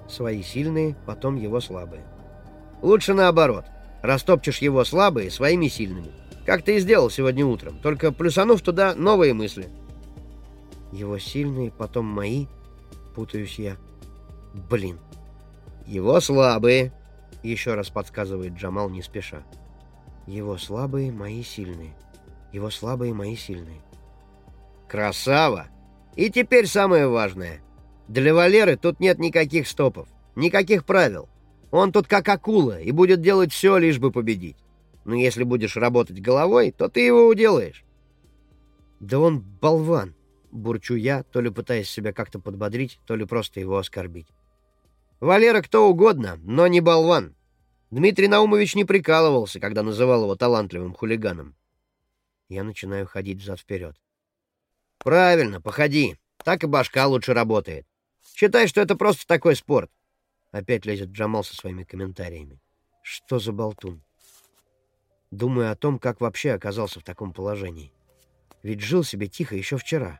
Свои сильные, потом его слабые. Лучше наоборот. Растопчешь его слабые своими сильными. Как ты и сделал сегодня утром, только плюсанув туда новые мысли. Его сильные, потом мои, путаюсь я. Блин. Его слабые, еще раз подсказывает Джамал не спеша. Его слабые, мои сильные. Его слабые, мои сильные. Красава! И теперь самое важное. Для Валеры тут нет никаких стопов, никаких правил. Он тут как акула и будет делать все, лишь бы победить. Но если будешь работать головой, то ты его уделаешь. Да он болван, бурчу я, то ли пытаясь себя как-то подбодрить, то ли просто его оскорбить. Валера кто угодно, но не болван. Дмитрий Наумович не прикалывался, когда называл его талантливым хулиганом. Я начинаю ходить взад-вперед. Правильно, походи. Так и башка лучше работает. Считай, что это просто такой спорт. Опять лезет Джамал со своими комментариями. Что за болтун? Думаю о том, как вообще оказался в таком положении. Ведь жил себе тихо еще вчера.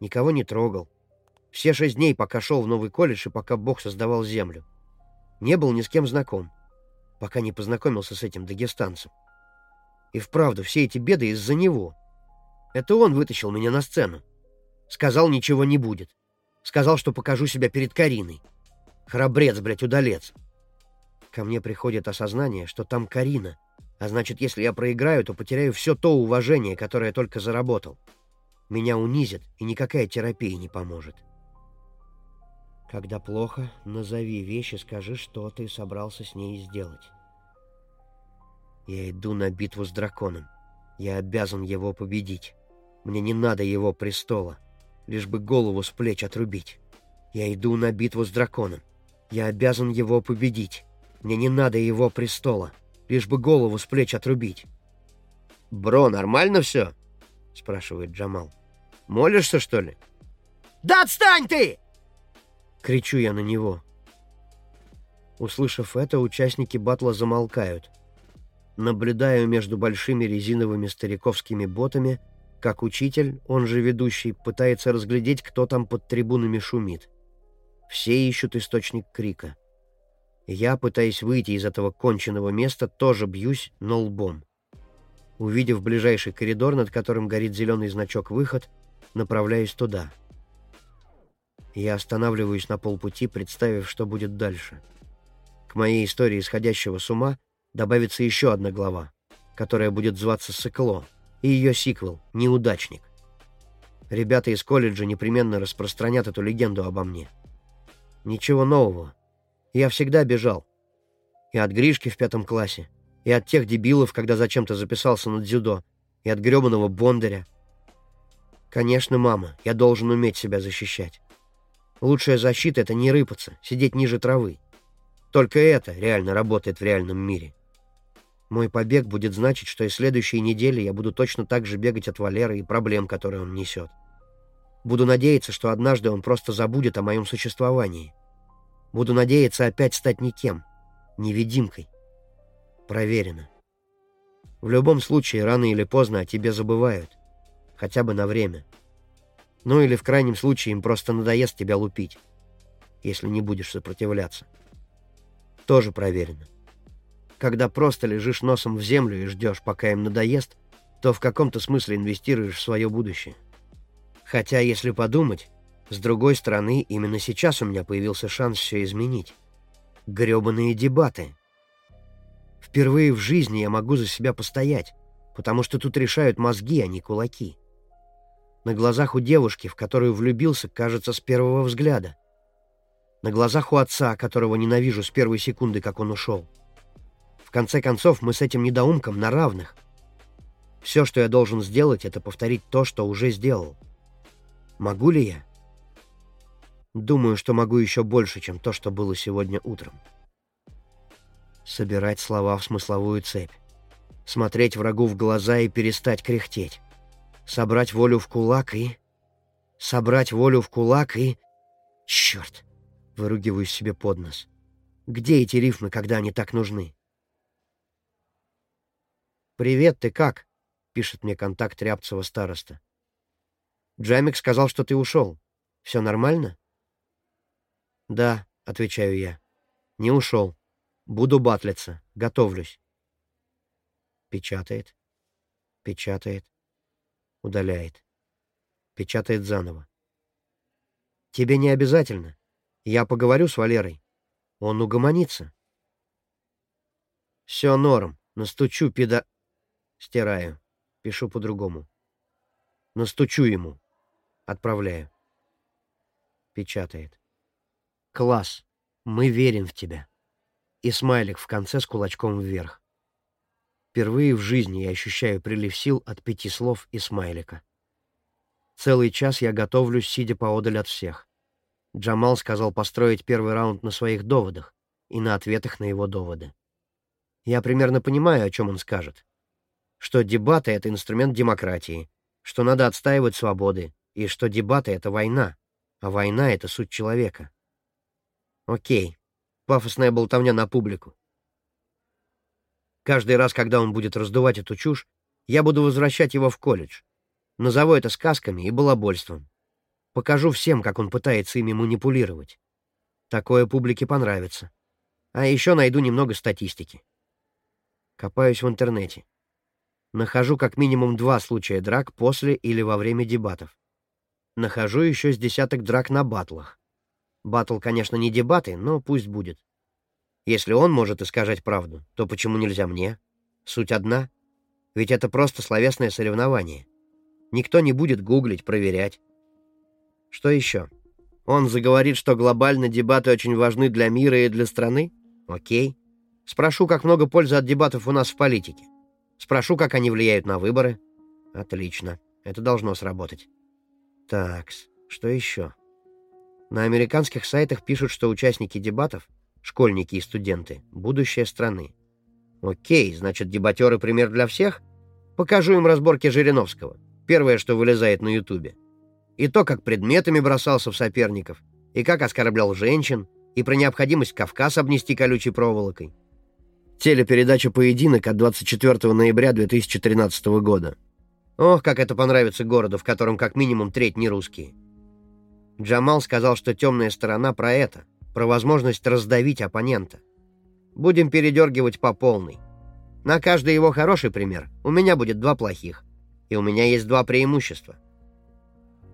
Никого не трогал. Все шесть дней, пока шел в новый колледж и пока Бог создавал землю. Не был ни с кем знаком, пока не познакомился с этим дагестанцем. И вправду, все эти беды из-за него. Это он вытащил меня на сцену. Сказал, ничего не будет. Сказал, что покажу себя перед Кариной. Храбрец, блядь, удалец. Ко мне приходит осознание, что там Карина, а значит, если я проиграю, то потеряю все то уважение, которое я только заработал. Меня унизят, и никакая терапия не поможет. Когда плохо, назови вещи, скажи, что ты собрался с ней сделать. Я иду на битву с драконом. Я обязан его победить. Мне не надо его престола, лишь бы голову с плеч отрубить. Я иду на битву с драконом. Я обязан его победить. Мне не надо его престола, лишь бы голову с плеч отрубить. «Бро, нормально все?» — спрашивает Джамал. «Молишься, что ли?» «Да отстань ты!» — кричу я на него. Услышав это, участники батла замолкают. Наблюдаю между большими резиновыми стариковскими ботами, как учитель, он же ведущий, пытается разглядеть, кто там под трибунами шумит. Все ищут источник крика. Я, пытаясь выйти из этого конченного места, тоже бьюсь, но лбом. Увидев ближайший коридор, над которым горит зеленый значок «Выход», направляюсь туда. Я останавливаюсь на полпути, представив, что будет дальше. К моей истории исходящего с ума добавится еще одна глава, которая будет зваться «Сыкло», и ее сиквел «Неудачник». Ребята из колледжа непременно распространят эту легенду обо мне. Ничего нового. Я всегда бежал. И от Гришки в пятом классе, и от тех дебилов, когда зачем-то записался на дзюдо, и от гребаного Бондаря. Конечно, мама, я должен уметь себя защищать. Лучшая защита — это не рыпаться, сидеть ниже травы. Только это реально работает в реальном мире. Мой побег будет значить, что и следующие недели я буду точно так же бегать от Валеры и проблем, которые он несет. Буду надеяться, что однажды он просто забудет о моем существовании. Буду надеяться опять стать никем, невидимкой. Проверено. В любом случае, рано или поздно о тебе забывают. Хотя бы на время. Ну или в крайнем случае им просто надоест тебя лупить, если не будешь сопротивляться. Тоже проверено. Когда просто лежишь носом в землю и ждешь, пока им надоест, то в каком-то смысле инвестируешь в свое будущее. Хотя, если подумать, с другой стороны, именно сейчас у меня появился шанс все изменить. Грёбаные дебаты. Впервые в жизни я могу за себя постоять, потому что тут решают мозги, а не кулаки. На глазах у девушки, в которую влюбился, кажется, с первого взгляда. На глазах у отца, которого ненавижу с первой секунды, как он ушел. В конце концов, мы с этим недоумком на равных. Все, что я должен сделать, это повторить то, что уже сделал. Могу ли я? Думаю, что могу еще больше, чем то, что было сегодня утром. Собирать слова в смысловую цепь. Смотреть врагу в глаза и перестать кряхтеть. Собрать волю в кулак и... Собрать волю в кулак и... Черт! Выругиваюсь себе под нос. Где эти рифмы, когда они так нужны? «Привет, ты как?» — пишет мне контакт Рябцева староста. Джамик сказал, что ты ушел. Все нормально? Да, отвечаю я. Не ушел. Буду батлиться. Готовлюсь. Печатает. Печатает. Удаляет. Печатает заново. Тебе не обязательно. Я поговорю с Валерой. Он угомонится. Все норм. Настучу педа... Стираю. Пишу по-другому. Настучу ему. Отправляю. Печатает. Класс. Мы верим в тебя. И смайлик в конце с кулачком вверх. Впервые в жизни я ощущаю прилив сил от пяти слов и смайлика. Целый час я готовлюсь, сидя поодаль от всех. Джамал сказал построить первый раунд на своих доводах и на ответах на его доводы. Я примерно понимаю, о чем он скажет. Что дебаты — это инструмент демократии, что надо отстаивать свободы, и что дебаты — это война, а война — это суть человека. Окей, пафосная болтовня на публику. Каждый раз, когда он будет раздувать эту чушь, я буду возвращать его в колледж. Назову это сказками и балабольством. Покажу всем, как он пытается ими манипулировать. Такое публике понравится. А еще найду немного статистики. Копаюсь в интернете. Нахожу как минимум два случая драк после или во время дебатов. Нахожу еще с десяток драк на батлах. Батл, конечно, не дебаты, но пусть будет. Если он может искажать правду, то почему нельзя мне? Суть одна. Ведь это просто словесное соревнование. Никто не будет гуглить, проверять. Что еще? Он заговорит, что глобально дебаты очень важны для мира и для страны? Окей. Спрошу, как много пользы от дебатов у нас в политике. Спрошу, как они влияют на выборы. Отлично. Это должно сработать. Такс, что еще? На американских сайтах пишут, что участники дебатов, школьники и студенты, будущее страны. Окей, значит, дебатеры пример для всех? Покажу им разборки Жириновского. Первое, что вылезает на Ютубе. И то, как предметами бросался в соперников, и как оскорблял женщин, и про необходимость Кавказ обнести колючей проволокой. Телепередача «Поединок» от 24 ноября 2013 года. Ох, как это понравится городу, в котором как минимум треть не русские. Джамал сказал, что темная сторона про это, про возможность раздавить оппонента. Будем передергивать по полной. На каждый его хороший пример у меня будет два плохих. И у меня есть два преимущества.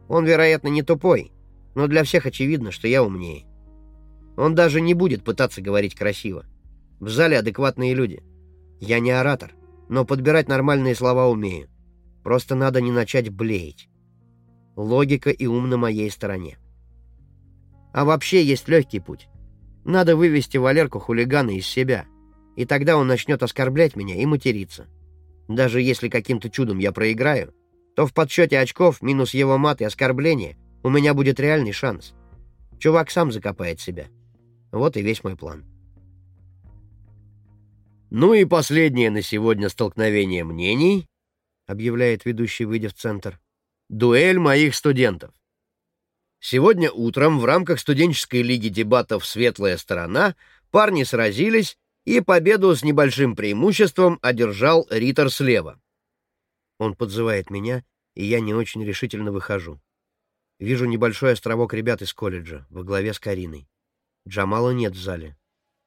Он, вероятно, не тупой, но для всех очевидно, что я умнее. Он даже не будет пытаться говорить красиво. В зале адекватные люди. Я не оратор, но подбирать нормальные слова умею. Просто надо не начать блеять. Логика и ум на моей стороне. А вообще есть легкий путь. Надо вывести Валерку хулигана из себя, и тогда он начнет оскорблять меня и материться. Даже если каким-то чудом я проиграю, то в подсчете очков минус его мат и оскорбление у меня будет реальный шанс. Чувак сам закопает себя. Вот и весь мой план. «Ну и последнее на сегодня столкновение мнений», — объявляет ведущий, выйдя в центр. «Дуэль моих студентов. Сегодня утром в рамках студенческой лиги дебатов «Светлая сторона» парни сразились, и победу с небольшим преимуществом одержал Риттер слева. Он подзывает меня, и я не очень решительно выхожу. Вижу небольшой островок ребят из колледжа, во главе с Кариной. Джамала нет в зале.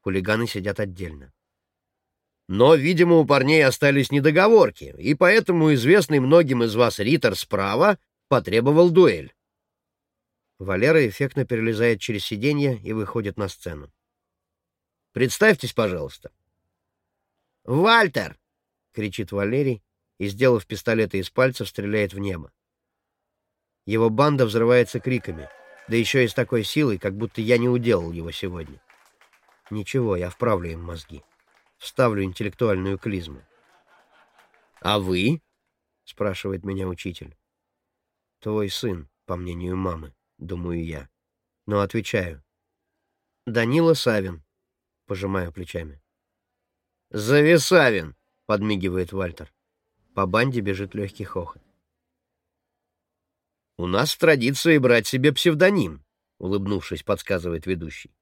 Хулиганы сидят отдельно. Но, видимо, у парней остались недоговорки, и поэтому известный многим из вас Риттер справа потребовал дуэль. Валера эффектно перелезает через сиденье и выходит на сцену. «Представьтесь, пожалуйста». «Вальтер!» — кричит Валерий, и, сделав пистолеты из пальцев, стреляет в небо. Его банда взрывается криками, да еще и с такой силой, как будто я не уделал его сегодня. Ничего, я вправлю им мозги. Вставлю интеллектуальную клизму. «А вы?» — спрашивает меня учитель. «Твой сын, по мнению мамы», — думаю я. Но отвечаю. «Данила Савин», — пожимаю плечами. «Зависавин», — подмигивает Вальтер. По банде бежит легкий хохот. «У нас в традиции брать себе псевдоним», — улыбнувшись, подсказывает ведущий.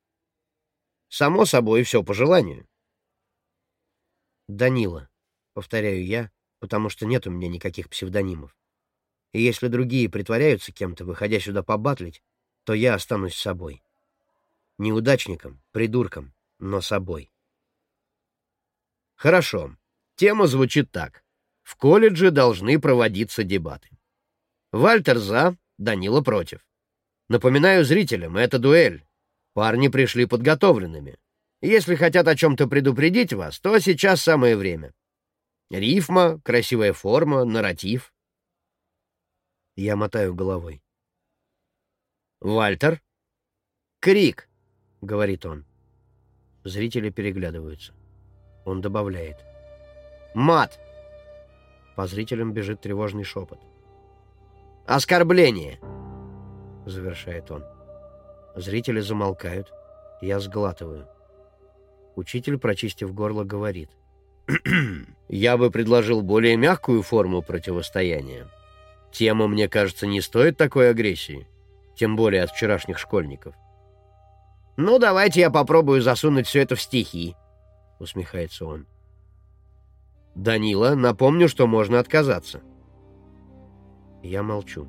«Само собой, все по желанию». «Данила», — повторяю я, потому что нет у меня никаких псевдонимов. И если другие притворяются кем-то, выходя сюда побатлить, то я останусь собой. Неудачником, придурком, но собой. Хорошо. Тема звучит так. В колледже должны проводиться дебаты. Вальтер за, Данила против. Напоминаю зрителям, это дуэль. Парни пришли подготовленными. Если хотят о чем-то предупредить вас, то сейчас самое время. Рифма, красивая форма, нарратив. Я мотаю головой. Вальтер, «Крик!» — говорит он. Зрители переглядываются. Он добавляет. «Мат!» По зрителям бежит тревожный шепот. «Оскорбление!» — завершает он. Зрители замолкают. Я сглатываю. Учитель, прочистив горло, говорит. «Я бы предложил более мягкую форму противостояния. Тема, мне кажется, не стоит такой агрессии, тем более от вчерашних школьников». «Ну, давайте я попробую засунуть все это в стихи», — усмехается он. «Данила, напомню, что можно отказаться». Я молчу.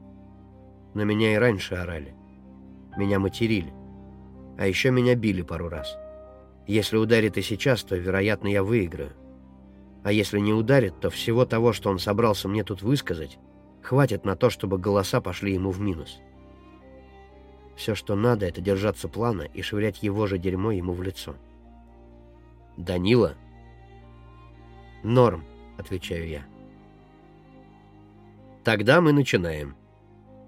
На меня и раньше орали. Меня материли. А еще меня били пару раз. Если ударит и сейчас, то, вероятно, я выиграю. А если не ударит, то всего того, что он собрался мне тут высказать, хватит на то, чтобы голоса пошли ему в минус. Все, что надо, это держаться плана и швырять его же дерьмо ему в лицо. «Данила?» «Норм», — отвечаю я. Тогда мы начинаем.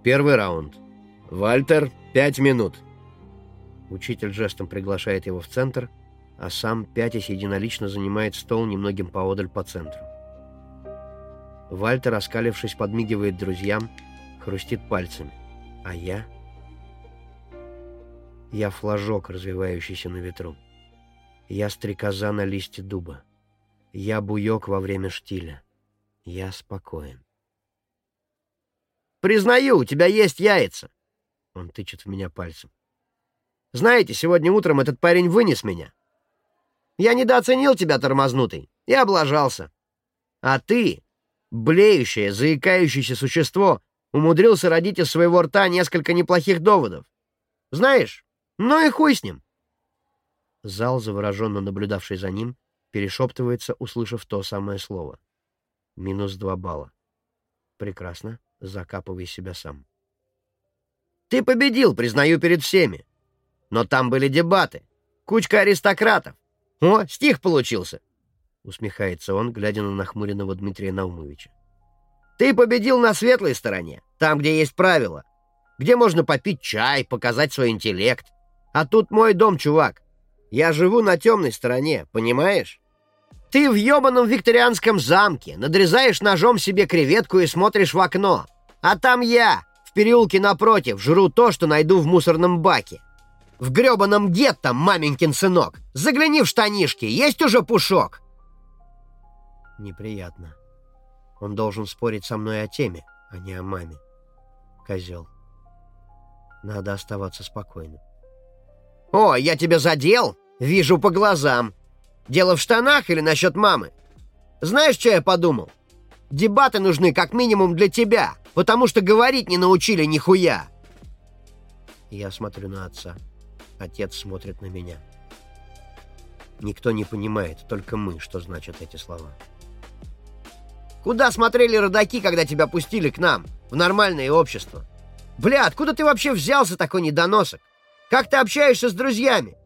Первый раунд. Вальтер, пять минут. Учитель жестом приглашает его в центр, а сам, пятясь, единолично занимает стол немногим поодаль по центру. Вальтер, оскалившись, подмигивает друзьям, хрустит пальцами. А я... Я флажок, развивающийся на ветру. Я стрекоза на листе дуба. Я буёк во время штиля. Я спокоен. «Признаю, у тебя есть яйца!» Он тычет в меня пальцем. «Знаете, сегодня утром этот парень вынес меня. Я недооценил тебя, тормознутый, и облажался. А ты, блеющее, заикающееся существо, умудрился родить из своего рта несколько неплохих доводов. Знаешь, ну и хуй с ним!» Зал, завороженно наблюдавший за ним, перешептывается, услышав то самое слово. Минус два балла. Прекрасно. Закапывай себя сам. «Ты победил, признаю перед всеми. Но там были дебаты. Кучка аристократов. О, стих получился!» Усмехается он, глядя на нахмуренного Дмитрия Наумовича. «Ты победил на светлой стороне, там, где есть правила, где можно попить чай, показать свой интеллект. А тут мой дом, чувак. Я живу на темной стороне, понимаешь? Ты в ебаном викторианском замке, надрезаешь ножом себе креветку и смотришь в окно. А там я, в переулке напротив, жру то, что найду в мусорном баке. В гребаном гетто, маменькин сынок. Загляни в штанишки, есть уже пушок. Неприятно. Он должен спорить со мной о теме, а не о маме. Козел. Надо оставаться спокойным. «О, я тебя задел? Вижу по глазам. Дело в штанах или насчет мамы? Знаешь, что я подумал? Дебаты нужны как минимум для тебя, потому что говорить не научили нихуя. Я смотрю на отца. Отец смотрит на меня. Никто не понимает, только мы, что значат эти слова. Куда смотрели родаки, когда тебя пустили к нам, в нормальное общество? Бля, откуда ты вообще взялся такой недоносок? Как ты общаешься с друзьями?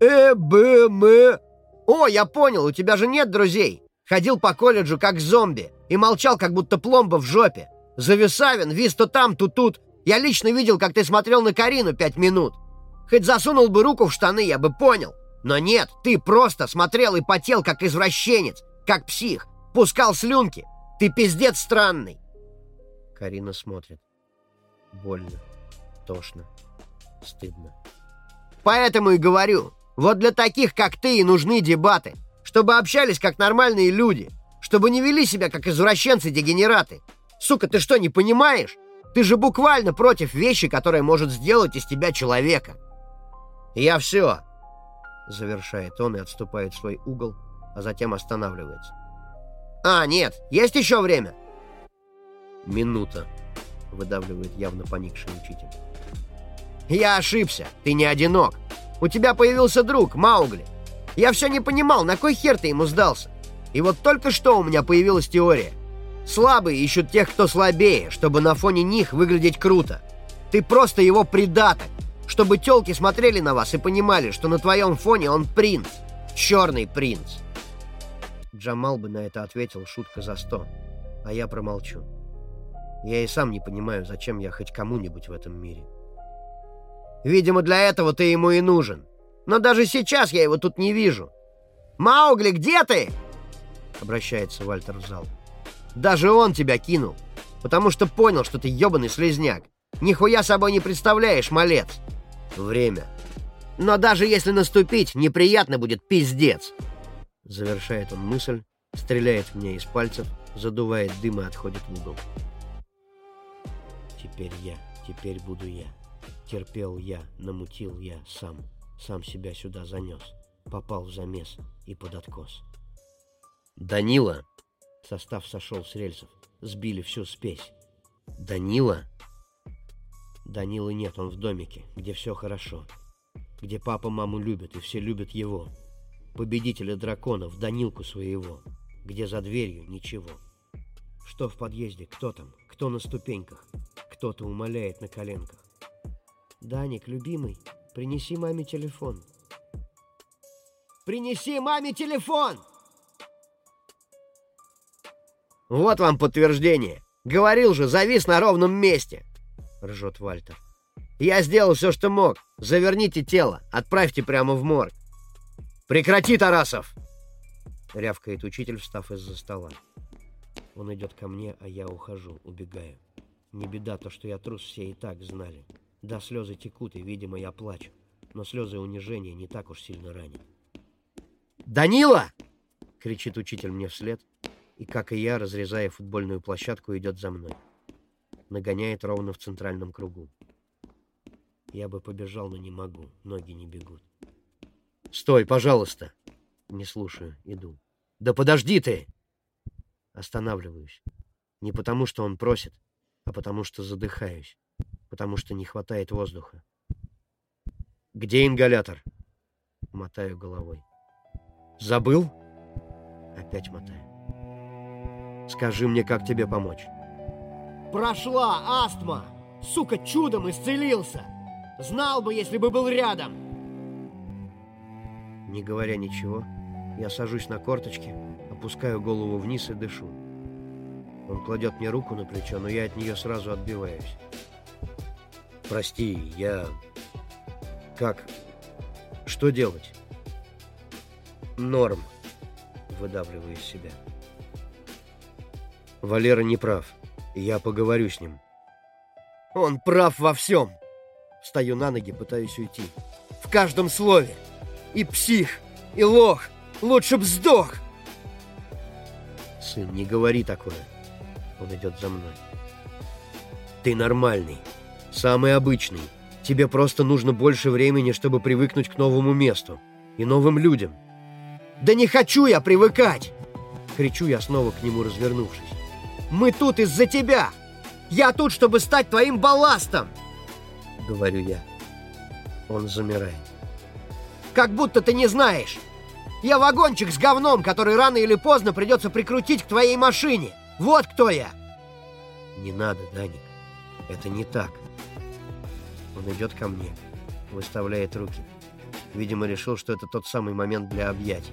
Э, Б, М, «О, я понял, у тебя же нет друзей!» Ходил по колледжу как зомби и молчал, как будто пломба в жопе. Зависавин, вис то там, то тут. Я лично видел, как ты смотрел на Карину пять минут. Хоть засунул бы руку в штаны, я бы понял. Но нет, ты просто смотрел и потел, как извращенец, как псих. Пускал слюнки. Ты пиздец странный. Карина смотрит. Больно, тошно, стыдно. Поэтому и говорю, вот для таких, как ты, и нужны дебаты. Чтобы общались как нормальные люди. Чтобы не вели себя как извращенцы-дегенераты. Сука, ты что, не понимаешь? Ты же буквально против вещи, которая может сделать из тебя человека. Я все. Завершает он и отступает в свой угол, а затем останавливается. А, нет, есть еще время. Минута, выдавливает явно поникший учитель. Я ошибся, ты не одинок. У тебя появился друг, Маугли. Я все не понимал, на кой хер ты ему сдался? И вот только что у меня появилась теория. Слабые ищут тех, кто слабее, чтобы на фоне них выглядеть круто. Ты просто его придаток, чтобы телки смотрели на вас и понимали, что на твоем фоне он принц. Черный принц. Джамал бы на это ответил шутка за сто, а я промолчу. Я и сам не понимаю, зачем я хоть кому-нибудь в этом мире. Видимо, для этого ты ему и нужен. Но даже сейчас я его тут не вижу. «Маугли, где ты?» — обращается Вальтер в зал. «Даже он тебя кинул, потому что понял, что ты ебаный слезняк. Нихуя собой не представляешь, малец. Время. Но даже если наступить, неприятно будет пиздец!» Завершает он мысль, стреляет меня из пальцев, задувает дым и отходит в угол. Теперь я, теперь буду я. Терпел я, намутил я сам, сам себя сюда занес, попал в замес и под откос. Данила, состав сошел с рельсов, сбили всю спесь. Данила? Данилы нет, он в домике, где все хорошо, где папа маму любит и все любят его. Победителя драконов, Данилку своего, где за дверью ничего. Что в подъезде, кто там, кто на ступеньках, кто-то умоляет на коленках. «Даник, любимый, принеси маме телефон». «Принеси маме телефон!» «Вот вам подтверждение. Говорил же, завис на ровном месте!» — ржет Вальтер. «Я сделал все, что мог. Заверните тело, отправьте прямо в морг». «Прекрати, Тарасов!» — рявкает учитель, встав из-за стола. Он идет ко мне, а я ухожу, убегаю. Не беда то, что я трус, все и так знали. Да, слезы текут, и, видимо, я плачу. Но слезы унижения не так уж сильно ранят. «Данила!» — кричит учитель мне вслед, и, как и я, разрезая футбольную площадку, идет за мной. Нагоняет ровно в центральном кругу. Я бы побежал, но не могу, ноги не бегут. «Стой, пожалуйста!» Не слушаю, иду. «Да подожди ты!» Останавливаюсь. Не потому, что он просит, а потому что задыхаюсь, потому что не хватает воздуха. «Где ингалятор?» Мотаю головой. «Забыл?» Опять мотаю. «Скажи мне, как тебе помочь?» «Прошла астма! Сука, чудом исцелился! Знал бы, если бы был рядом!» Не говоря ничего, я сажусь на корточки, опускаю голову вниз и дышу. Он кладет мне руку на плечо, но я от нее сразу отбиваюсь. «Прости, я... Как? Что делать?» «Норм», — выдавливаю из себя. Валера не прав. Я поговорю с ним. Он прав во всем. Встаю на ноги, пытаюсь уйти. В каждом слове. И псих, и лох. Лучше б сдох. Сын, не говори такое. Он идет за мной. Ты нормальный, самый обычный. Тебе просто нужно больше времени, чтобы привыкнуть к новому месту и новым людям. Да не хочу я привыкать! Кричу я снова к нему, развернувшись. Мы тут из-за тебя! Я тут, чтобы стать твоим балластом! Говорю я. Он замирает. Как будто ты не знаешь. Я вагончик с говном, который рано или поздно придется прикрутить к твоей машине. Вот кто я!» «Не надо, Даник. Это не так». Он идет ко мне, выставляет руки. Видимо, решил, что это тот самый момент для объятий.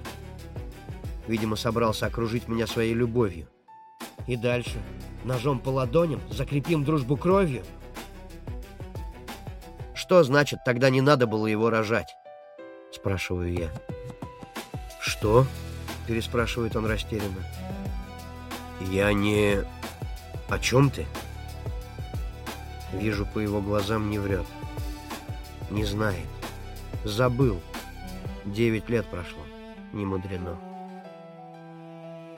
Видимо, собрался окружить меня своей любовью. И дальше, ножом по ладоням, закрепим дружбу кровью. «Что значит, тогда не надо было его рожать?» Спрашиваю я. «Что?» — переспрашивает он растерянно. «Я не... О чем ты?» Вижу, по его глазам не врет. Не знает. Забыл. Девять лет прошло. Не мудрено.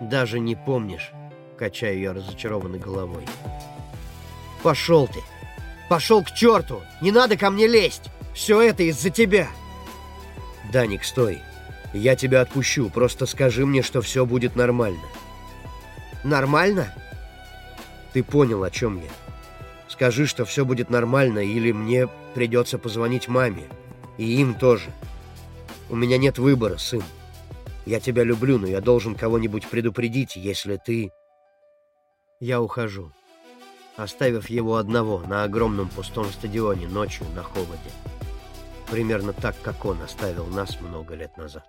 «Даже не помнишь», — качаю я разочарованной головой. «Пошел ты! Пошел к черту! Не надо ко мне лезть! Все это из-за тебя!» «Даник, стой! Я тебя отпущу, просто скажи мне, что все будет нормально». Нормально? Ты понял, о чем я. Скажи, что все будет нормально, или мне придется позвонить маме. И им тоже. У меня нет выбора, сын. Я тебя люблю, но я должен кого-нибудь предупредить, если ты... Я ухожу, оставив его одного на огромном пустом стадионе ночью на холоде. Примерно так, как он оставил нас много лет назад.